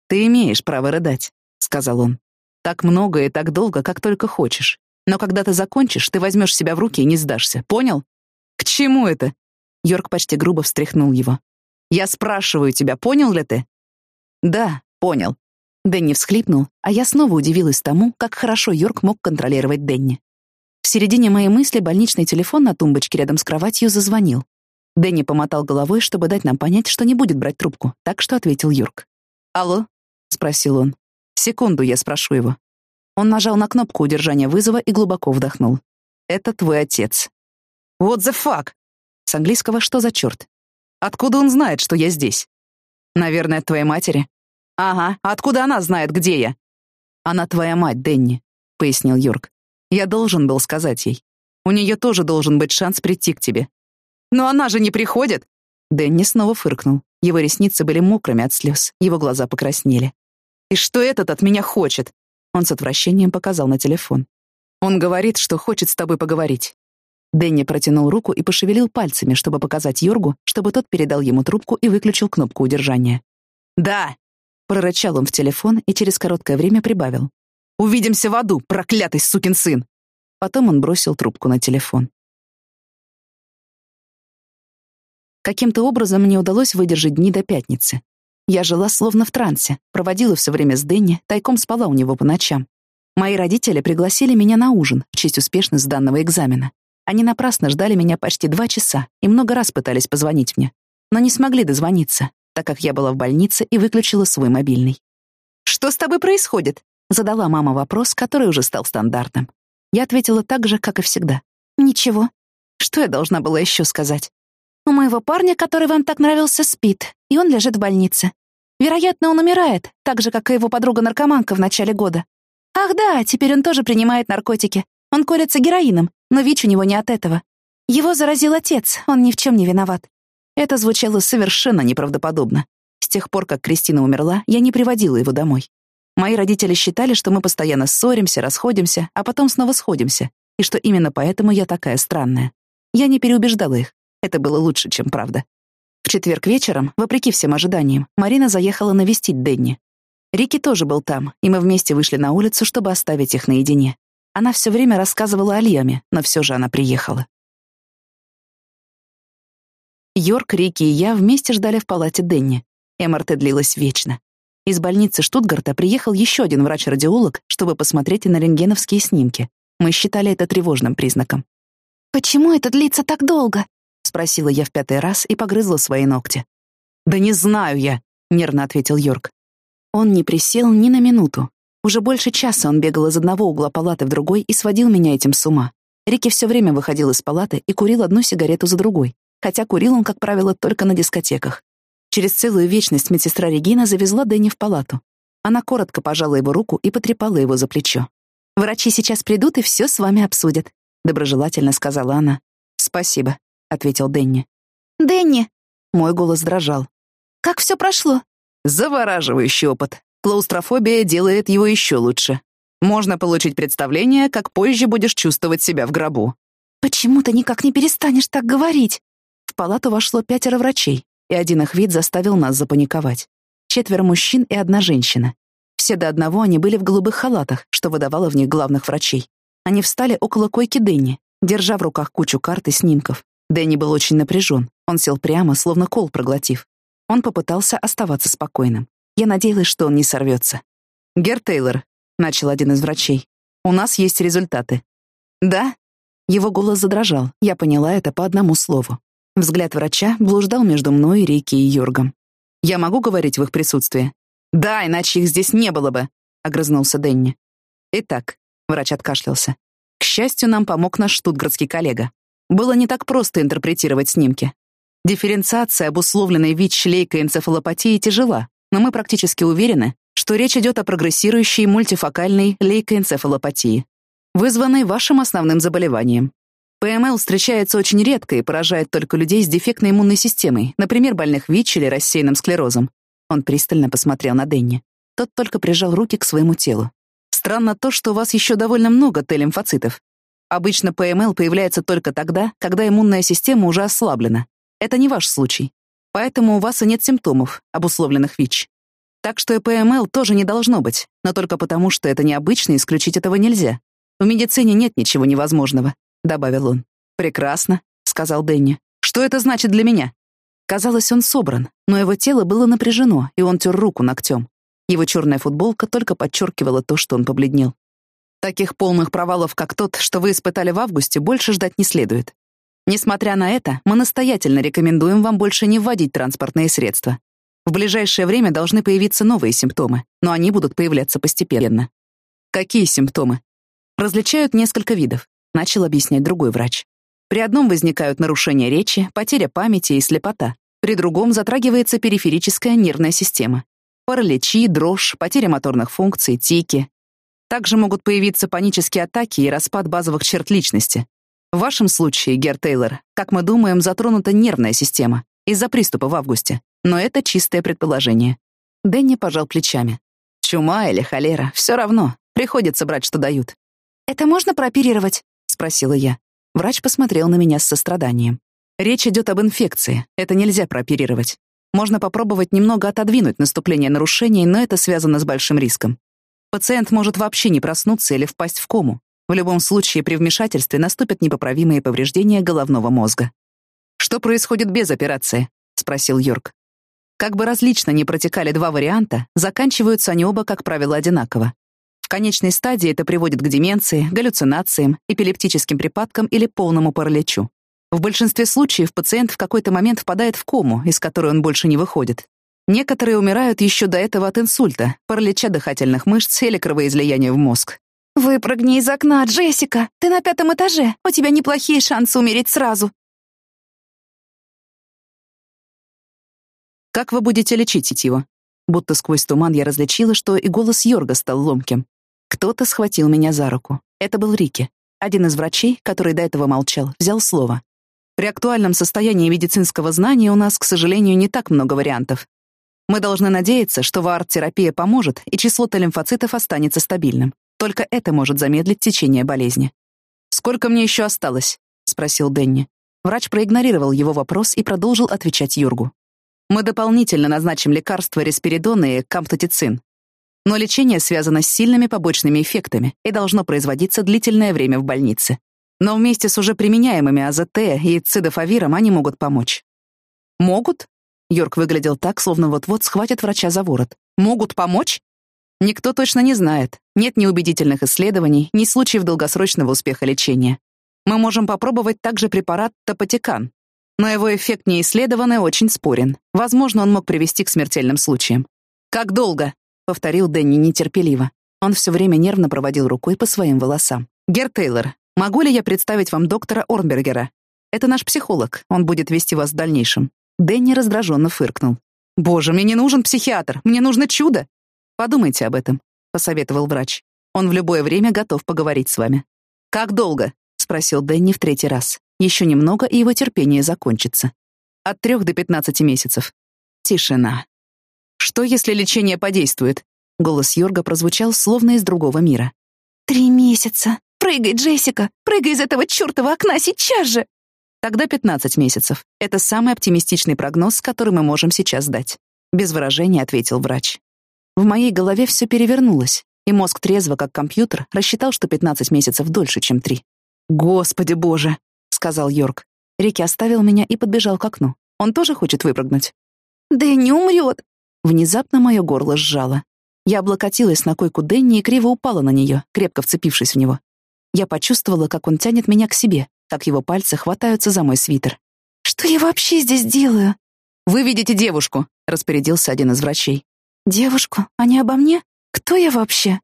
«Ты имеешь право рыдать. — сказал он. «Так много и так долго, как только хочешь. Но когда ты закончишь, ты возьмешь себя в руки и не сдашься. Понял?» «К чему это?» Йорк почти грубо встряхнул его. «Я спрашиваю тебя, понял ли ты?» «Да, понял». Дэнни всхлипнул, а я снова удивилась тому, как хорошо Йорк мог контролировать Дэнни. В середине моей мысли больничный телефон на тумбочке рядом с кроватью зазвонил. Дэнни помотал головой, чтобы дать нам понять, что не будет брать трубку, так что ответил Юрк. «Алло?» — спросил он. Секунду, я спрошу его. Он нажал на кнопку удержания вызова и глубоко вдохнул. «Это твой отец». «What the fuck?» С английского «что за черт?» «Откуда он знает, что я здесь?» «Наверное, от твоей матери». «Ага, откуда она знает, где я?» «Она твоя мать, Денни», — пояснил Йорк. «Я должен был сказать ей. У нее тоже должен быть шанс прийти к тебе». «Но она же не приходит!» Дэнни снова фыркнул. Его ресницы были мокрыми от слез, его глаза покраснели. И что этот от меня хочет? Он с отвращением показал на телефон. Он говорит, что хочет с тобой поговорить. Дэнни протянул руку и пошевелил пальцами, чтобы показать Йоргу, чтобы тот передал ему трубку и выключил кнопку удержания. «Да!» — прорычал он в телефон и через короткое время прибавил. «Увидимся в аду, проклятый сукин сын!» Потом он бросил трубку на телефон. Каким-то образом мне удалось выдержать дни до пятницы. Я жила словно в трансе, проводила все время с Дэнни, тайком спала у него по ночам. Мои родители пригласили меня на ужин в честь успешно сданного экзамена. Они напрасно ждали меня почти два часа и много раз пытались позвонить мне, но не смогли дозвониться, так как я была в больнице и выключила свой мобильный. «Что с тобой происходит?» — задала мама вопрос, который уже стал стандартным. Я ответила так же, как и всегда. «Ничего». Что я должна была еще сказать? У моего парня, который вам так нравился, спит, и он лежит в больнице. Вероятно, он умирает, так же, как и его подруга-наркоманка в начале года. Ах да, теперь он тоже принимает наркотики. Он колется героином, но ВИЧ у него не от этого. Его заразил отец, он ни в чем не виноват. Это звучало совершенно неправдоподобно. С тех пор, как Кристина умерла, я не приводила его домой. Мои родители считали, что мы постоянно ссоримся, расходимся, а потом снова сходимся, и что именно поэтому я такая странная. Я не переубеждала их. Это было лучше, чем правда. В четверг вечером, вопреки всем ожиданиям, Марина заехала навестить Денни. Рики тоже был там, и мы вместе вышли на улицу, чтобы оставить их наедине. Она все время рассказывала о Лиаме, но все же она приехала. Йорк, Рики и я вместе ждали в палате Денни. МРТ длилась вечно. Из больницы Штутгарта приехал еще один врач-радиолог, чтобы посмотреть на рентгеновские снимки. Мы считали это тревожным признаком. «Почему это длится так долго?» — спросила я в пятый раз и погрызла свои ногти. «Да не знаю я», — нервно ответил Йорк. Он не присел ни на минуту. Уже больше часа он бегал из одного угла палаты в другой и сводил меня этим с ума. Рики все время выходил из палаты и курил одну сигарету за другой, хотя курил он, как правило, только на дискотеках. Через целую вечность медсестра Регина завезла Дэнни в палату. Она коротко пожала его руку и потрепала его за плечо. «Врачи сейчас придут и все с вами обсудят», — доброжелательно сказала она. «Спасибо», — ответил Дэнни. «Дэнни!» — мой голос дрожал. «Как все прошло?» «Завораживающий опыт. Клаустрофобия делает его еще лучше. Можно получить представление, как позже будешь чувствовать себя в гробу». «Почему ты никак не перестанешь так говорить?» В палату вошло пятеро врачей, и один их вид заставил нас запаниковать. Четверо мужчин и одна женщина. Все до одного они были в голубых халатах, что выдавало в них главных врачей. Они встали около койки Дэнни, держа в руках кучу карт и снимков. Дэнни был очень напряжен. Он сел прямо, словно кол проглотив. Он попытался оставаться спокойным. Я надеялась, что он не сорвется. «Гер Тейлор», — начал один из врачей, — «у нас есть результаты». «Да?» Его голос задрожал. Я поняла это по одному слову. Взгляд врача блуждал между мной, Рики и Йоргом. «Я могу говорить в их присутствии?» «Да, иначе их здесь не было бы», — огрызнулся Денни. «Итак», — врач откашлялся, «к счастью, нам помог наш штутгартский коллега. Было не так просто интерпретировать снимки. Дифференциация, обусловленной ВИЧ-шлейкой энцефалопатии, тяжела, но мы практически уверены, что речь идет о прогрессирующей мультифокальной лейкоэнцефалопатии, вызванной вашим основным заболеванием ПМЛ встречается очень редко и поражает только людей с дефектной иммунной системой, например, больных ВИЧ или рассеянным склерозом. Он пристально посмотрел на Денни. Тот только прижал руки к своему телу. Странно то, что у вас еще довольно много Т-лимфоцитов. Обычно ПМЛ появляется только тогда, когда иммунная система уже ослаблена. Это не ваш случай. Поэтому у вас и нет симптомов, обусловленных ВИЧ. Так что и ПМЛ тоже не должно быть, но только потому, что это необычно, исключить этого нельзя. В медицине нет ничего невозможного добавил он. Прекрасно, сказал Дэнни. Что это значит для меня? Казалось, он собран, но его тело было напряжено, и он тер руку ногтем. Его черная футболка только подчеркивала то, что он побледнел. Таких полных провалов, как тот, что вы испытали в августе, больше ждать не следует. Несмотря на это, мы настоятельно рекомендуем вам больше не вводить транспортные средства. В ближайшее время должны появиться новые симптомы, но они будут появляться постепенно. Какие симптомы? Различают несколько видов начал объяснять другой врач. При одном возникают нарушения речи, потеря памяти и слепота. При другом затрагивается периферическая нервная система. Параличи, дрожь, потеря моторных функций, тики. Также могут появиться панические атаки и распад базовых черт личности. В вашем случае, Гер Тейлор, как мы думаем, затронута нервная система из-за приступа в августе. Но это чистое предположение. Дэнни пожал плечами. Чума или холера, все равно. Приходится брать, что дают. «Это можно прооперировать?» Спросила я. Врач посмотрел на меня с состраданием. Речь идет об инфекции. Это нельзя прооперировать. Можно попробовать немного отодвинуть наступление нарушений, но это связано с большим риском. Пациент может вообще не проснуться или впасть в кому. В любом случае, при вмешательстве наступят непоправимые повреждения головного мозга. «Что происходит без операции?» — спросил Йорк. Как бы различно ни протекали два варианта, заканчиваются они оба, как правило, одинаково. В конечной стадии это приводит к деменции, галлюцинациям, эпилептическим припадкам или полному параличу. В большинстве случаев пациент в какой-то момент впадает в кому, из которой он больше не выходит. Некоторые умирают еще до этого от инсульта, паралича дыхательных мышц или кровоизлияния в мозг. «Выпрыгни из окна, Джессика! Ты на пятом этаже! У тебя неплохие шансы умереть сразу!» «Как вы будете лечить его?» Будто сквозь туман я различила, что и голос Йорга стал ломким. Кто-то схватил меня за руку. Это был Рики. Один из врачей, который до этого молчал, взял слово. При актуальном состоянии медицинского знания у нас, к сожалению, не так много вариантов. Мы должны надеяться, что ВАР-терапия поможет, и число Т-лимфоцитов останется стабильным. Только это может замедлить течение болезни. «Сколько мне еще осталось?» — спросил Дэнни. Врач проигнорировал его вопрос и продолжил отвечать Юргу. «Мы дополнительно назначим лекарства респиридон и камптотицин. Но лечение связано с сильными побочными эффектами и должно производиться длительное время в больнице. Но вместе с уже применяемыми АЗТ и цидофавиром они могут помочь». «Могут?» Йорк выглядел так, словно вот-вот схватит врача за ворот. «Могут помочь?» Никто точно не знает. Нет ни убедительных исследований, ни случаев долгосрочного успеха лечения. Мы можем попробовать также препарат топотекан, но его эффект не исследован и очень спорен. Возможно, он мог привести к смертельным случаям. «Как долго?» — повторил Дэнни нетерпеливо. Он все время нервно проводил рукой по своим волосам. «Гер Тейлор, могу ли я представить вам доктора Орнбергера? Это наш психолог, он будет вести вас в дальнейшем». Дэнни раздраженно фыркнул. «Боже, мне не нужен психиатр, мне нужно чудо!» «Подумайте об этом», — посоветовал врач. «Он в любое время готов поговорить с вами». «Как долго?» — спросил Дэнни в третий раз. Еще немного, и его терпение закончится. От трех до пятнадцати месяцев. Тишина. «Что, если лечение подействует?» Голос Йорга прозвучал словно из другого мира. «Три месяца! Прыгай, Джессика! Прыгай из этого чертова окна сейчас же!» Тогда пятнадцать месяцев. Это самый оптимистичный прогноз, который мы можем сейчас дать. Без выражения ответил врач. В моей голове все перевернулось, и мозг трезво, как компьютер, рассчитал, что 15 месяцев дольше, чем три. «Господи боже!» — сказал Йорк. Рики оставил меня и подбежал к окну. Он тоже хочет выпрыгнуть. «Дэнни умрет!» Внезапно мое горло сжало. Я облокотилась на койку Дэнни и криво упала на нее, крепко вцепившись в него. Я почувствовала, как он тянет меня к себе, как его пальцы хватаются за мой свитер. «Что я вообще здесь делаю?» «Вы видите девушку», — распорядился один из врачей. Девушку? А не обо мне? Кто я вообще?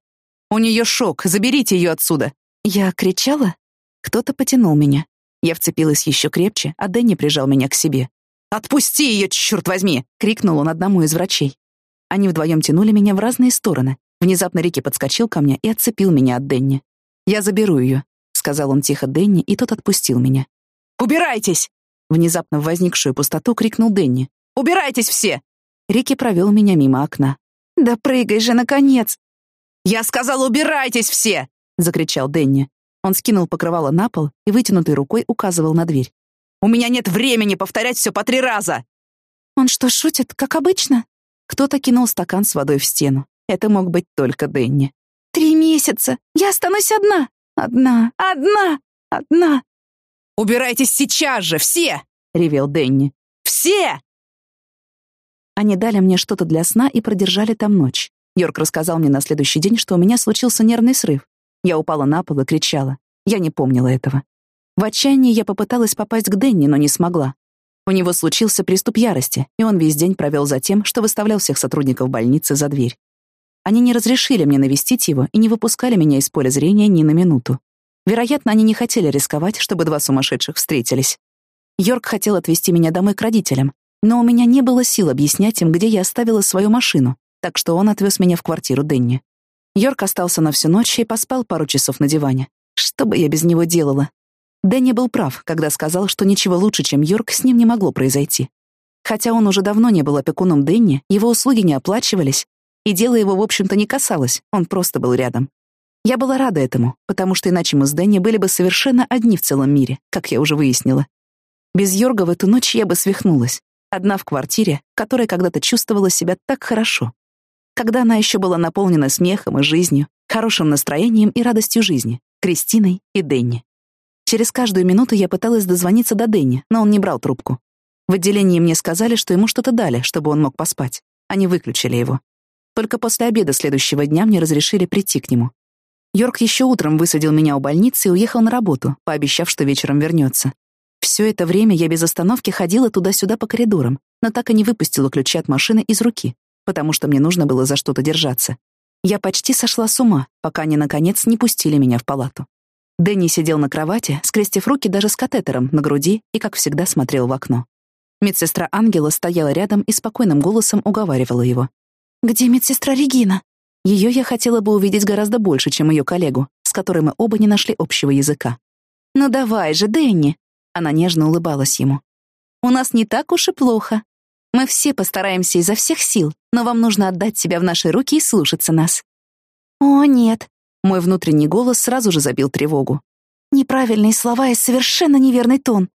У нее шок, заберите ее отсюда. Я кричала? Кто-то потянул меня. Я вцепилась еще крепче, а Дэнни прижал меня к себе. «Отпусти ее, черт возьми!» — крикнул он одному из врачей. Они вдвоем тянули меня в разные стороны. Внезапно Рики подскочил ко мне и отцепил меня от Дэнни. «Я заберу ее», — сказал он тихо Дэнни, и тот отпустил меня. «Убирайтесь!» Внезапно в возникшую пустоту крикнул Дэнни. «Убирайтесь все! Рики провел меня мимо окна. «Да прыгай же, наконец!» «Я сказал, убирайтесь все!» — закричал Дэнни. Он скинул покрывало на пол и вытянутой рукой указывал на дверь. «У меня нет времени повторять все по три раза!» «Он что, шутит, как обычно?» Кто-то кинул стакан с водой в стену. Это мог быть только Дэнни. «Три месяца! Я останусь одна! Одна! Одна! Одна!» «Убирайтесь сейчас же, все!» — ревел Дэнни. «Все!» Они дали мне что-то для сна и продержали там ночь. Йорк рассказал мне на следующий день, что у меня случился нервный срыв. Я упала на пол и кричала. Я не помнила этого. В отчаянии я попыталась попасть к Дэнни, но не смогла. У него случился приступ ярости, и он весь день провел за тем, что выставлял всех сотрудников больницы за дверь. Они не разрешили мне навестить его и не выпускали меня из поля зрения ни на минуту. Вероятно, они не хотели рисковать, чтобы два сумасшедших встретились. Йорк хотел отвезти меня домой к родителям, но у меня не было сил объяснять им, где я оставила свою машину, так что он отвез меня в квартиру Денни. Йорк остался на всю ночь и поспал пару часов на диване. Что бы я без него делала? Дэнни был прав, когда сказал, что ничего лучше, чем Йорк, с ним не могло произойти. Хотя он уже давно не был опекуном Дэнни, его услуги не оплачивались, и дело его, в общем-то, не касалось, он просто был рядом. Я была рада этому, потому что иначе мы с Дэнни были бы совершенно одни в целом мире, как я уже выяснила. Без Йорга в эту ночь я бы свихнулась. Одна в квартире, которая когда-то чувствовала себя так хорошо. Когда она еще была наполнена смехом и жизнью, хорошим настроением и радостью жизни, Кристиной и Денни. Через каждую минуту я пыталась дозвониться до Денни, но он не брал трубку. В отделении мне сказали, что ему что-то дали, чтобы он мог поспать. Они выключили его. Только после обеда следующего дня мне разрешили прийти к нему. Йорк еще утром высадил меня у больницы и уехал на работу, пообещав, что вечером вернется. Все это время я без остановки ходила туда-сюда по коридорам, но так и не выпустила ключи от машины из руки, потому что мне нужно было за что-то держаться. Я почти сошла с ума, пока они, наконец, не пустили меня в палату. Дэнни сидел на кровати, скрестив руки даже с катетером на груди и, как всегда, смотрел в окно. Медсестра Ангела стояла рядом и спокойным голосом уговаривала его. «Где медсестра Регина?» Ее я хотела бы увидеть гораздо больше, чем ее коллегу, с которой мы оба не нашли общего языка. «Ну давай же, Дэнни!» Она нежно улыбалась ему. «У нас не так уж и плохо. Мы все постараемся изо всех сил, но вам нужно отдать себя в наши руки и слушаться нас». «О, нет!» Мой внутренний голос сразу же забил тревогу. «Неправильные слова и совершенно неверный тон.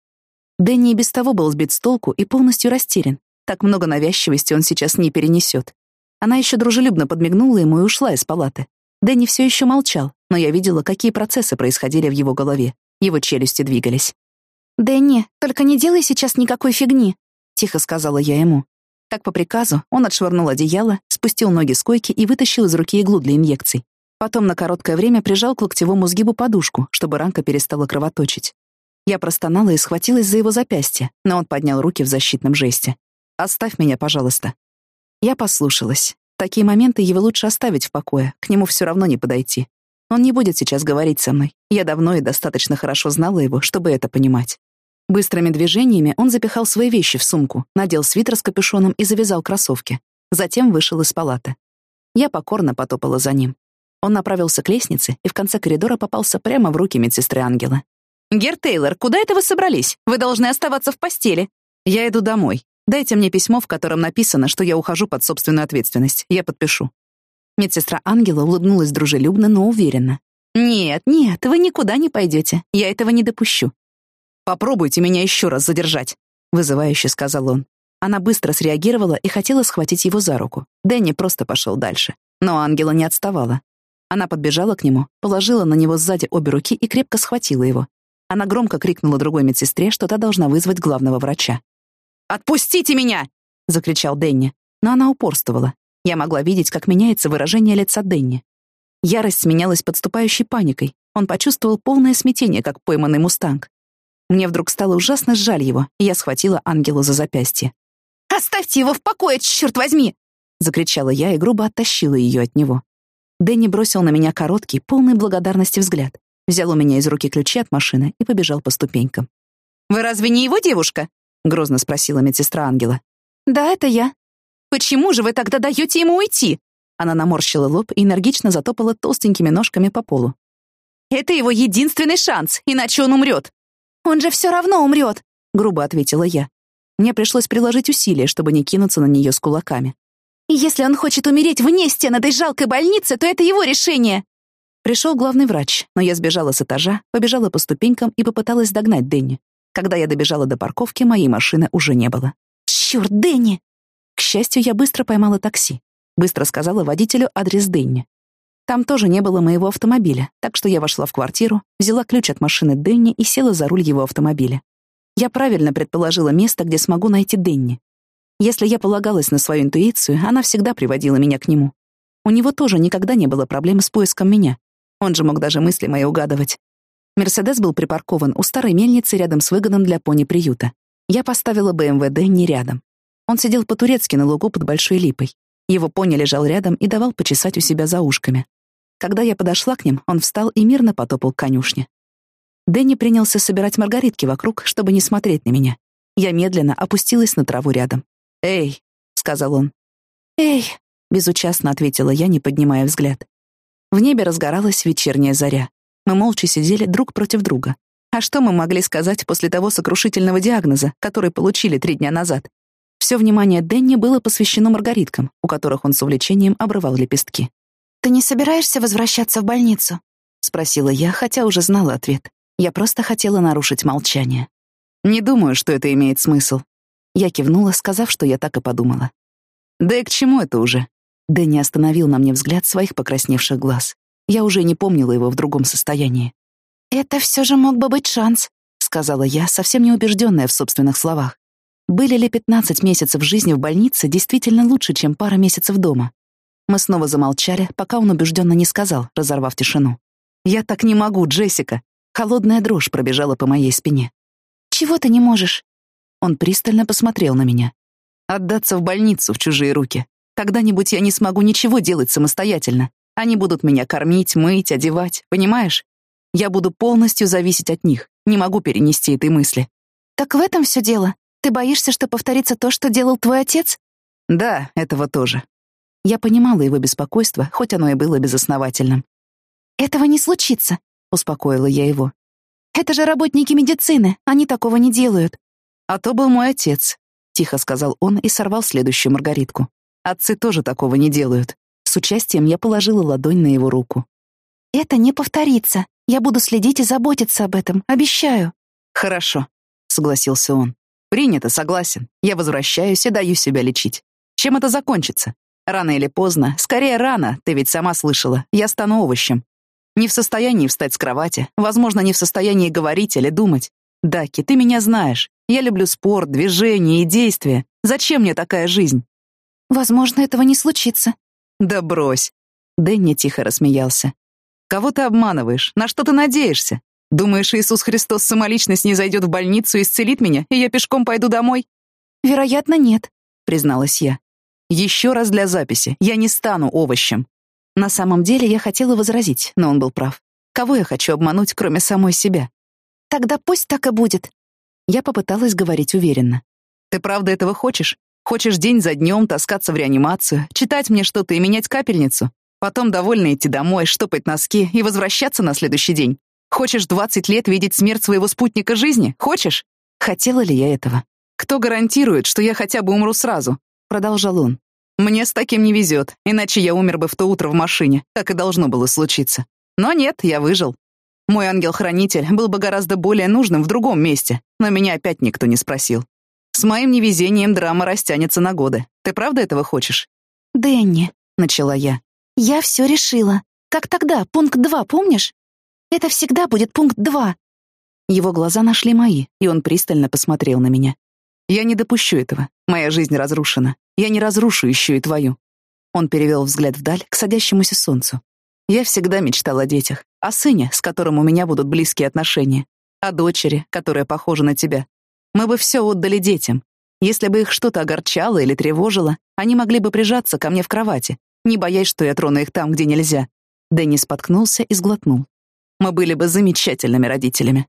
Дэнни и без того был сбит с толку и полностью растерян. Так много навязчивости он сейчас не перенесет. Она еще дружелюбно подмигнула ему и ушла из палаты. Дэнни все еще молчал, но я видела, какие процессы происходили в его голове. Его челюсти двигались. «Дэнни, только не делай сейчас никакой фигни», — тихо сказала я ему. Так по приказу он отшвырнул одеяло, спустил ноги с койки и вытащил из руки иглу для инъекций. Потом на короткое время прижал к локтевому сгибу подушку, чтобы ранка перестала кровоточить. Я простонала и схватилась за его запястье, но он поднял руки в защитном жесте. «Оставь меня, пожалуйста». Я послушалась. Такие моменты его лучше оставить в покое, к нему все равно не подойти. Он не будет сейчас говорить со мной. Я давно и достаточно хорошо знала его, чтобы это понимать. Быстрыми движениями он запихал свои вещи в сумку, надел свитер с капюшоном и завязал кроссовки. Затем вышел из палаты. Я покорно потопала за ним. Он направился к лестнице и в конце коридора попался прямо в руки медсестры Ангела. «Гер Тейлор, куда это вы собрались? Вы должны оставаться в постели». «Я иду домой. Дайте мне письмо, в котором написано, что я ухожу под собственную ответственность. Я подпишу». Медсестра Ангела улыбнулась дружелюбно, но уверенно. «Нет, нет, вы никуда не пойдете. Я этого не допущу». «Попробуйте меня еще раз задержать», — вызывающе сказал он. Она быстро среагировала и хотела схватить его за руку. Дэнни просто пошел дальше. Но Ангела не отставала. Она подбежала к нему, положила на него сзади обе руки и крепко схватила его. Она громко крикнула другой медсестре, что та должна вызвать главного врача. «Отпустите меня!» — закричал Дэнни. Но она упорствовала. Я могла видеть, как меняется выражение лица Дэнни. Ярость сменялась подступающей паникой. Он почувствовал полное смятение, как пойманный мустанг. Мне вдруг стало ужасно жаль его, и я схватила ангела за запястье. «Оставьте его в покое, черт возьми!» — закричала я и грубо оттащила ее от него. Дэнни бросил на меня короткий, полный благодарности взгляд взял у меня из руки ключи от машины и побежал по ступенькам. «Вы разве не его девушка?» — грозно спросила медсестра Ангела. «Да, это я». «Почему же вы тогда даете ему уйти?» Она наморщила лоб и энергично затопала толстенькими ножками по полу. «Это его единственный шанс, иначе он умрет». «Он же все равно умрет», — грубо ответила я. Мне пришлось приложить усилия, чтобы не кинуться на нее с кулаками. «Если он хочет умереть вне стен этой жалкой больницы, то это его решение», Пришел главный врач, но я сбежала с этажа, побежала по ступенькам и попыталась догнать Дэнни. Когда я добежала до парковки, моей машины уже не было. «Чёрт, Дэнни!» К счастью, я быстро поймала такси. Быстро сказала водителю адрес Дэнни. Там тоже не было моего автомобиля, так что я вошла в квартиру, взяла ключ от машины Дэнни и села за руль его автомобиля. Я правильно предположила место, где смогу найти Дэнни. Если я полагалась на свою интуицию, она всегда приводила меня к нему. У него тоже никогда не было проблем с поиском меня. Он же мог даже мысли мои угадывать. Мерседес был припаркован у старой мельницы рядом с выгоном для пони-приюта. Я поставила БМВД не рядом. Он сидел по-турецки на лугу под большой липой. Его пони лежал рядом и давал почесать у себя за ушками. Когда я подошла к ним, он встал и мирно потопал к конюшне. Дэнни принялся собирать маргаритки вокруг, чтобы не смотреть на меня. Я медленно опустилась на траву рядом. «Эй», — сказал он. «Эй», — безучастно ответила я, не поднимая взгляд. В небе разгоралась вечерняя заря. Мы молча сидели друг против друга. А что мы могли сказать после того сокрушительного диагноза, который получили три дня назад? Все внимание Дэнни было посвящено маргариткам, у которых он с увлечением обрывал лепестки. «Ты не собираешься возвращаться в больницу?» — спросила я, хотя уже знала ответ. Я просто хотела нарушить молчание. «Не думаю, что это имеет смысл». Я кивнула, сказав, что я так и подумала. «Да и к чему это уже? Дэнни остановил на мне взгляд своих покрасневших глаз. Я уже не помнила его в другом состоянии. «Это все же мог бы быть шанс», — сказала я, совсем не убежденная в собственных словах. Были ли 15 месяцев жизни в больнице действительно лучше, чем пара месяцев дома? Мы снова замолчали, пока он убежденно не сказал, разорвав тишину. «Я так не могу, Джессика!» Холодная дрожь пробежала по моей спине. «Чего ты не можешь?» Он пристально посмотрел на меня. «Отдаться в больницу в чужие руки. Когда-нибудь я не смогу ничего делать самостоятельно. Они будут меня кормить, мыть, одевать, понимаешь? Я буду полностью зависеть от них. Не могу перенести этой мысли. Так в этом все дело. Ты боишься, что повторится то, что делал твой отец? Да, этого тоже. Я понимала его беспокойство, хоть оно и было безосновательным. Этого не случится, успокоила я его. Это же работники медицины, они такого не делают. А то был мой отец, тихо сказал он и сорвал следующую маргаритку. Отцы тоже такого не делают. С участием я положила ладонь на его руку. Это не повторится. Я буду следить и заботиться об этом, обещаю. Хорошо, согласился он. Принято, согласен. Я возвращаюсь и даю себя лечить. Чем это закончится? Рано или поздно, скорее рано, ты ведь сама слышала, я стану овощем. Не в состоянии встать с кровати, возможно, не в состоянии говорить или думать. Даки, ты меня знаешь. Я люблю спорт, движение и действия. Зачем мне такая жизнь? Возможно, этого не случится. Да брось. Дэнни тихо рассмеялся. Кого ты обманываешь? На что ты надеешься? Думаешь, Иисус Христос самоличность не зайдет в больницу и исцелит меня, и я пешком пойду домой? Вероятно, нет, призналась я. Еще раз для записи. Я не стану овощем. На самом деле я хотела возразить, но он был прав. Кого я хочу обмануть, кроме самой себя? Тогда пусть так и будет. Я попыталась говорить уверенно. Ты правда этого хочешь? Хочешь день за днем таскаться в реанимацию, читать мне что-то и менять капельницу? Потом довольно идти домой, штопать носки и возвращаться на следующий день? Хочешь 20 лет видеть смерть своего спутника жизни? Хочешь? Хотела ли я этого? Кто гарантирует, что я хотя бы умру сразу? Продолжал он. Мне с таким не везет, иначе я умер бы в то утро в машине. Так и должно было случиться. Но нет, я выжил. Мой ангел-хранитель был бы гораздо более нужным в другом месте, но меня опять никто не спросил. С моим невезением драма растянется на годы. Ты правда этого хочешь? Дэнни, начала я. Я все решила. Как тогда, пункт два, помнишь? Это всегда будет пункт два. Его глаза нашли мои, и он пристально посмотрел на меня. Я не допущу этого. Моя жизнь разрушена. Я не разрушу еще и твою. Он перевел взгляд вдаль, к садящемуся солнцу. Я всегда мечтал о детях, о сыне, с которым у меня будут близкие отношения, о дочери, которая похожа на тебя. Мы бы все отдали детям. Если бы их что-то огорчало или тревожило, они могли бы прижаться ко мне в кровати, не боясь, что я трону их там, где нельзя. Дэнни споткнулся и сглотнул. Мы были бы замечательными родителями.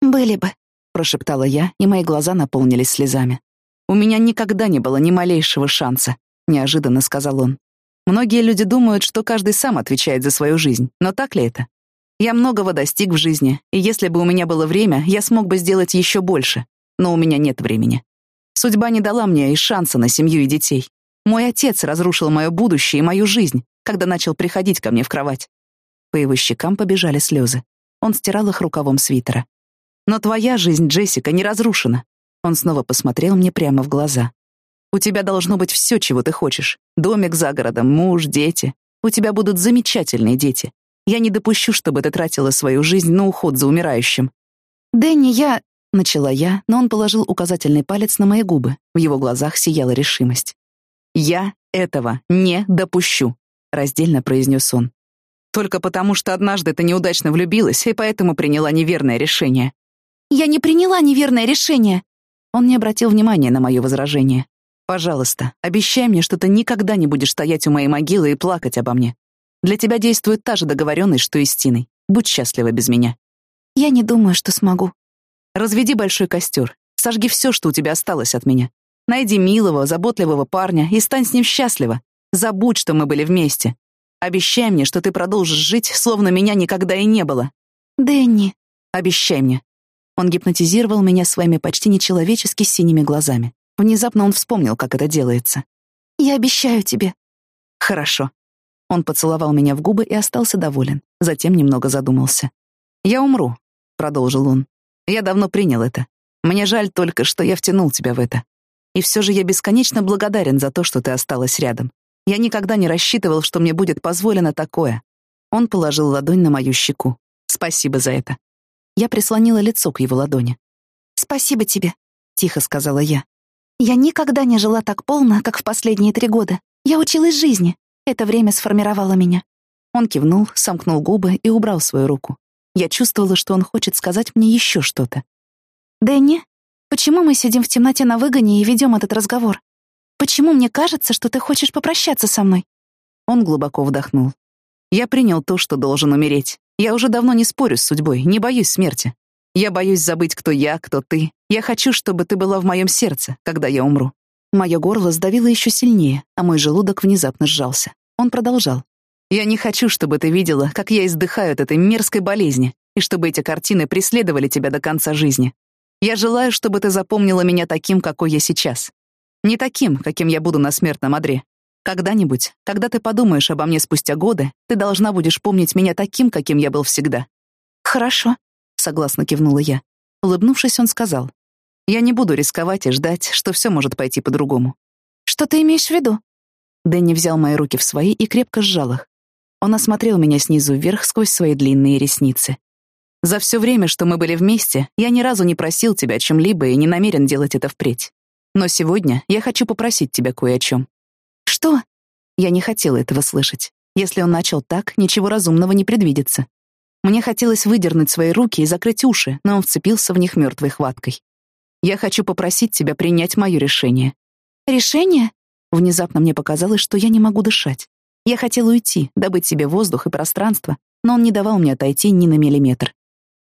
Были бы, прошептала я, и мои глаза наполнились слезами. У меня никогда не было ни малейшего шанса, неожиданно сказал он. Многие люди думают, что каждый сам отвечает за свою жизнь, но так ли это? Я многого достиг в жизни, и если бы у меня было время, я смог бы сделать еще больше, но у меня нет времени. Судьба не дала мне и шанса на семью и детей. Мой отец разрушил мое будущее и мою жизнь, когда начал приходить ко мне в кровать. По его щекам побежали слезы. Он стирал их рукавом свитера. Но твоя жизнь, Джессика, не разрушена. Он снова посмотрел мне прямо в глаза. У тебя должно быть все, чего ты хочешь. Домик за городом, муж, дети. У тебя будут замечательные дети. Я не допущу, чтобы ты тратила свою жизнь на уход за умирающим. Дэнни, я... Начала я, но он положил указательный палец на мои губы. В его глазах сияла решимость. «Я этого не допущу», — раздельно произнес он. «Только потому, что однажды ты неудачно влюбилась и поэтому приняла неверное решение. Я не приняла неверное решение. Он не обратил внимания на мое возражение. Пожалуйста, обещай мне, что ты никогда не будешь стоять у моей могилы и плакать обо мне. Для тебя действует та же договоренность, что и с Тиной. Будь счастлива без меня. Я не думаю, что смогу. Разведи большой костер. Сожги все, что у тебя осталось от меня. Найди милого, заботливого парня и стань с ним счастлива. Забудь, что мы были вместе. Обещай мне, что ты продолжишь жить, словно меня никогда и не было. Дэнни. Обещай мне. Он гипнотизировал меня своими почти нечеловечески синими глазами. Внезапно он вспомнил, как это делается. «Я обещаю тебе». «Хорошо». Он поцеловал меня в губы и остался доволен. Затем немного задумался. «Я умру», — продолжил он. «Я давно принял это. Мне жаль только, что я втянул тебя в это. И все же я бесконечно благодарен за то, что ты осталась рядом. Я никогда не рассчитывал, что мне будет позволено такое». Он положил ладонь на мою щеку. «Спасибо за это». Я прислонила лицо к его ладони. «Спасибо тебе», — тихо сказала я. «Я никогда не жила так полно, как в последние три года. Я училась жизни. Это время сформировало меня». Он кивнул, сомкнул губы и убрал свою руку. Я чувствовала, что он хочет сказать мне еще что-то. «Дэнни, почему мы сидим в темноте на выгоне и ведем этот разговор? Почему мне кажется, что ты хочешь попрощаться со мной?» Он глубоко вдохнул. Я принял то, что должен умереть. Я уже давно не спорю с судьбой, не боюсь смерти. Я боюсь забыть, кто я, кто ты. Я хочу, чтобы ты была в моем сердце, когда я умру. Мое горло сдавило еще сильнее, а мой желудок внезапно сжался. Он продолжал. «Я не хочу, чтобы ты видела, как я издыхаю от этой мерзкой болезни, и чтобы эти картины преследовали тебя до конца жизни. Я желаю, чтобы ты запомнила меня таким, какой я сейчас. Не таким, каким я буду на смертном одре. Когда-нибудь, когда ты подумаешь обо мне спустя годы, ты должна будешь помнить меня таким, каким я был всегда». «Хорошо», — согласно кивнула я. Улыбнувшись, он сказал. «Я не буду рисковать и ждать, что все может пойти по-другому». «Что ты имеешь в виду?» Дэнни взял мои руки в свои и крепко сжал их. Он осмотрел меня снизу вверх сквозь свои длинные ресницы. «За все время, что мы были вместе, я ни разу не просил тебя о чем-либо и не намерен делать это впредь. Но сегодня я хочу попросить тебя кое о чем. «Что?» Я не хотела этого слышать. Если он начал так, ничего разумного не предвидится. Мне хотелось выдернуть свои руки и закрыть уши, но он вцепился в них мертвой хваткой. «Я хочу попросить тебя принять мое решение». «Решение?» Внезапно мне показалось, что я не могу дышать. Я хотела уйти, добыть себе воздух и пространство, но он не давал мне отойти ни на миллиметр.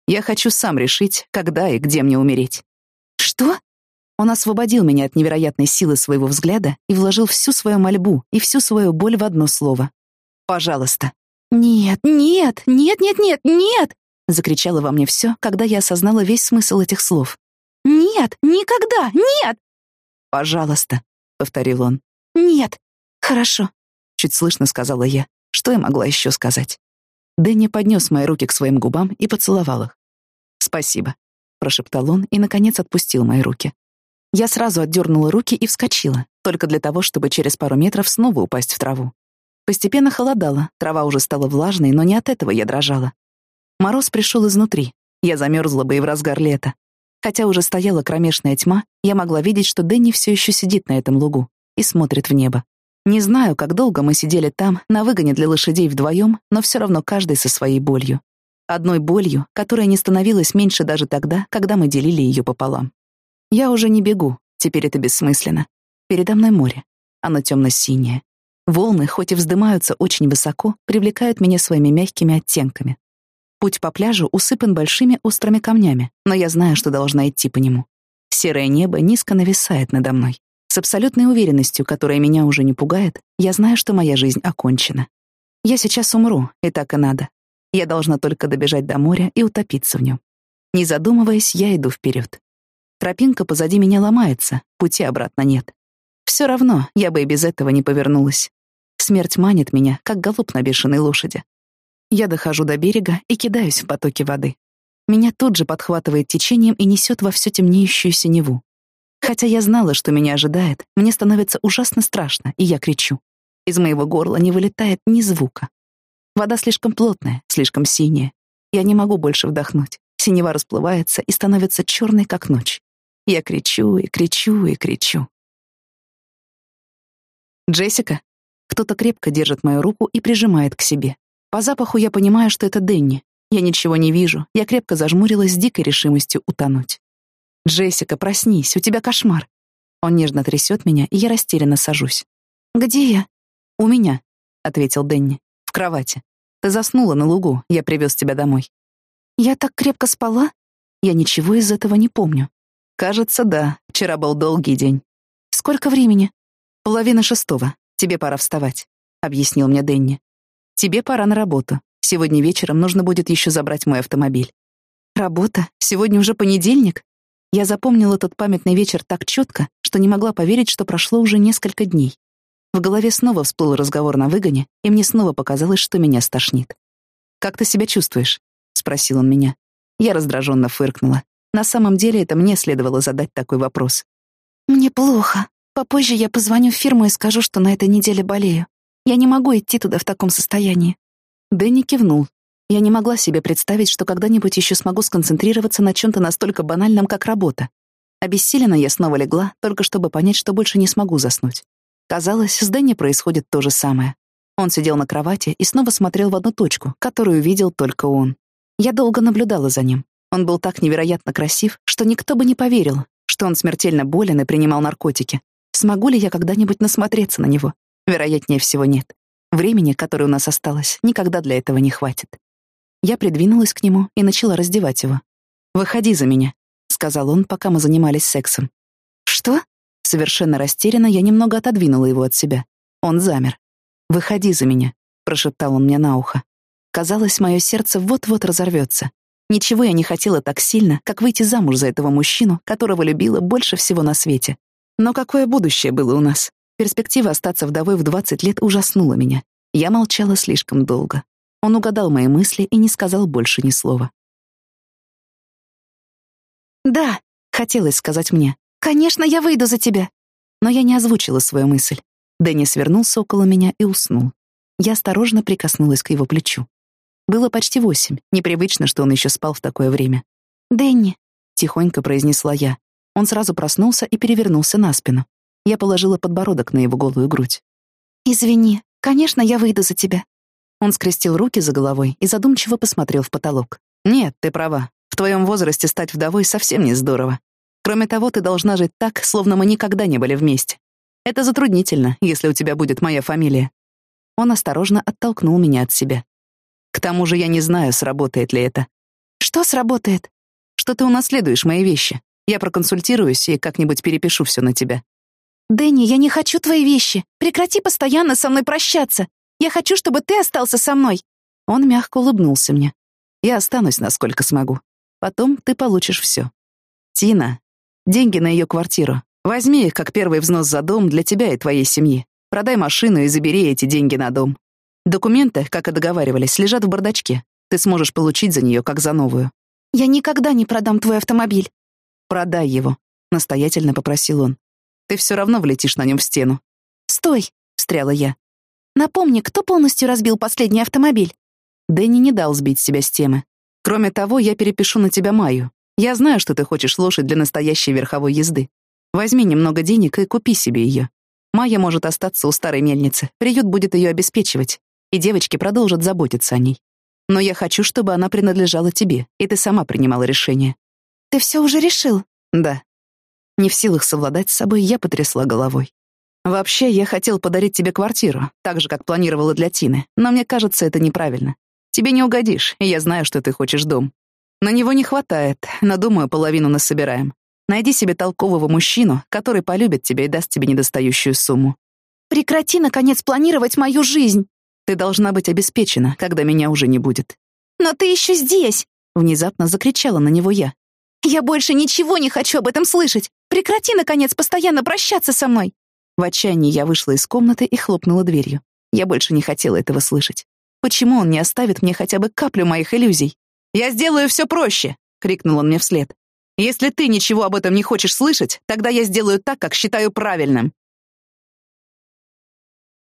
Я хочу сам решить, когда и где мне умереть. Что? Он освободил меня от невероятной силы своего взгляда и вложил всю свою мольбу и всю свою боль в одно слово. «Пожалуйста». «Нет, нет, нет, нет, нет, нет!» закричало во мне все, когда я осознала весь смысл этих слов. «Нет, никогда, нет!» «Пожалуйста», — повторил он. «Нет, хорошо», — чуть слышно сказала я. Что я могла еще сказать? Дэнни поднес мои руки к своим губам и поцеловал их. «Спасибо», — прошептал он и, наконец, отпустил мои руки. Я сразу отдернула руки и вскочила, только для того, чтобы через пару метров снова упасть в траву. Постепенно холодало, трава уже стала влажной, но не от этого я дрожала. Мороз пришел изнутри. Я замерзла бы и в разгар лета. Хотя уже стояла кромешная тьма, я могла видеть, что Дэнни все еще сидит на этом лугу и смотрит в небо. Не знаю, как долго мы сидели там, на выгоне для лошадей вдвоем, но все равно каждый со своей болью. Одной болью, которая не становилась меньше даже тогда, когда мы делили ее пополам. Я уже не бегу, теперь это бессмысленно. Передо мной море. Оно темно-синее. Волны, хоть и вздымаются очень высоко, привлекают меня своими мягкими оттенками. Путь по пляжу усыпан большими острыми камнями, но я знаю, что должна идти по нему. Серое небо низко нависает надо мной. С абсолютной уверенностью, которая меня уже не пугает, я знаю, что моя жизнь окончена. Я сейчас умру, и так и надо. Я должна только добежать до моря и утопиться в нем. Не задумываясь, я иду вперед. Тропинка позади меня ломается, пути обратно нет. Все равно, я бы и без этого не повернулась. Смерть манит меня, как голубь на бешеной лошади. Я дохожу до берега и кидаюсь в потоки воды. Меня тут же подхватывает течением и несет во всю темнеющую синеву. Хотя я знала, что меня ожидает, мне становится ужасно страшно, и я кричу. Из моего горла не вылетает ни звука. Вода слишком плотная, слишком синяя. Я не могу больше вдохнуть. Синева расплывается и становится черной, как ночь. Я кричу и кричу и кричу. «Джессика?» Кто-то крепко держит мою руку и прижимает к себе. По запаху я понимаю, что это Дэнни. Я ничего не вижу. Я крепко зажмурилась с дикой решимостью утонуть. «Джессика, проснись, у тебя кошмар». Он нежно трясет меня, и я растерянно сажусь. «Где я?» «У меня», — ответил Дэнни. «В кровати. Ты заснула на лугу, я привез тебя домой». «Я так крепко спала?» Я ничего из этого не помню. «Кажется, да. Вчера был долгий день». «Сколько времени?» «Половина шестого. Тебе пора вставать», — объяснил мне Дэнни. «Тебе пора на работу. Сегодня вечером нужно будет еще забрать мой автомобиль». «Работа? Сегодня уже понедельник?» Я запомнила тот памятный вечер так четко, что не могла поверить, что прошло уже несколько дней. В голове снова всплыл разговор на выгоне, и мне снова показалось, что меня стошнит. «Как ты себя чувствуешь?» — спросил он меня. Я раздраженно фыркнула. На самом деле это мне следовало задать такой вопрос. «Мне плохо. Попозже я позвоню в фирму и скажу, что на этой неделе болею. Я не могу идти туда в таком состоянии». Дэнни кивнул. Я не могла себе представить, что когда-нибудь еще смогу сконцентрироваться на чем-то настолько банальном, как работа. Обессиленно я снова легла, только чтобы понять, что больше не смогу заснуть. Казалось, с Дэнни происходит то же самое. Он сидел на кровати и снова смотрел в одну точку, которую видел только он. Я долго наблюдала за ним. Он был так невероятно красив, что никто бы не поверил, что он смертельно болен и принимал наркотики. Смогу ли я когда-нибудь насмотреться на него? Вероятнее всего, нет. Времени, которое у нас осталось, никогда для этого не хватит. Я придвинулась к нему и начала раздевать его. «Выходи за меня», — сказал он, пока мы занимались сексом. «Что?» Совершенно растерянно я немного отодвинула его от себя. Он замер. «Выходи за меня», — прошептал он мне на ухо. Казалось, мое сердце вот-вот разорвется. Ничего я не хотела так сильно, как выйти замуж за этого мужчину, которого любила больше всего на свете. Но какое будущее было у нас? Перспектива остаться вдовой в 20 лет ужаснула меня. Я молчала слишком долго. Он угадал мои мысли и не сказал больше ни слова. «Да», — хотелось сказать мне. «Конечно, я выйду за тебя». Но я не озвучила свою мысль. Деннис вернулся около меня и уснул. Я осторожно прикоснулась к его плечу. Было почти восемь, непривычно, что он еще спал в такое время. «Дэнни», — тихонько произнесла я. Он сразу проснулся и перевернулся на спину. Я положила подбородок на его голую грудь. «Извини, конечно, я выйду за тебя». Он скрестил руки за головой и задумчиво посмотрел в потолок. «Нет, ты права. В твоем возрасте стать вдовой совсем не здорово. Кроме того, ты должна жить так, словно мы никогда не были вместе. Это затруднительно, если у тебя будет моя фамилия». Он осторожно оттолкнул меня от себя. К тому же я не знаю, сработает ли это. Что сработает? Что ты унаследуешь мои вещи. Я проконсультируюсь и как-нибудь перепишу все на тебя. Дэнни, я не хочу твои вещи. Прекрати постоянно со мной прощаться. Я хочу, чтобы ты остался со мной. Он мягко улыбнулся мне. Я останусь, насколько смогу. Потом ты получишь все. Тина, деньги на ее квартиру. Возьми их как первый взнос за дом для тебя и твоей семьи. Продай машину и забери эти деньги на дом. Документы, как и договаривались, лежат в бардачке. Ты сможешь получить за нее как за новую. Я никогда не продам твой автомобиль. Продай его, настоятельно попросил он. Ты все равно влетишь на нем в стену. Стой, встряла я. Напомни, кто полностью разбил последний автомобиль? Дэнни не дал сбить себя с темы. Кроме того, я перепишу на тебя Майю. Я знаю, что ты хочешь лошадь для настоящей верховой езды. Возьми немного денег и купи себе ее. Майя может остаться у старой мельницы. Приют будет ее обеспечивать и девочки продолжат заботиться о ней. Но я хочу, чтобы она принадлежала тебе, и ты сама принимала решение. Ты все уже решил? Да. Не в силах совладать с собой, я потрясла головой. Вообще, я хотел подарить тебе квартиру, так же, как планировала для Тины, но мне кажется, это неправильно. Тебе не угодишь, и я знаю, что ты хочешь дом. На него не хватает, но, думаю, половину насобираем. Найди себе толкового мужчину, который полюбит тебя и даст тебе недостающую сумму. Прекрати, наконец, планировать мою жизнь. Ты должна быть обеспечена, когда меня уже не будет. Но ты еще здесь, внезапно закричала на него я. Я больше ничего не хочу об этом слышать. Прекрати наконец постоянно прощаться со мной. В отчаянии я вышла из комнаты и хлопнула дверью. Я больше не хотела этого слышать. Почему он не оставит мне хотя бы каплю моих иллюзий? Я сделаю все проще, крикнул он мне вслед. Если ты ничего об этом не хочешь слышать, тогда я сделаю так, как считаю правильным.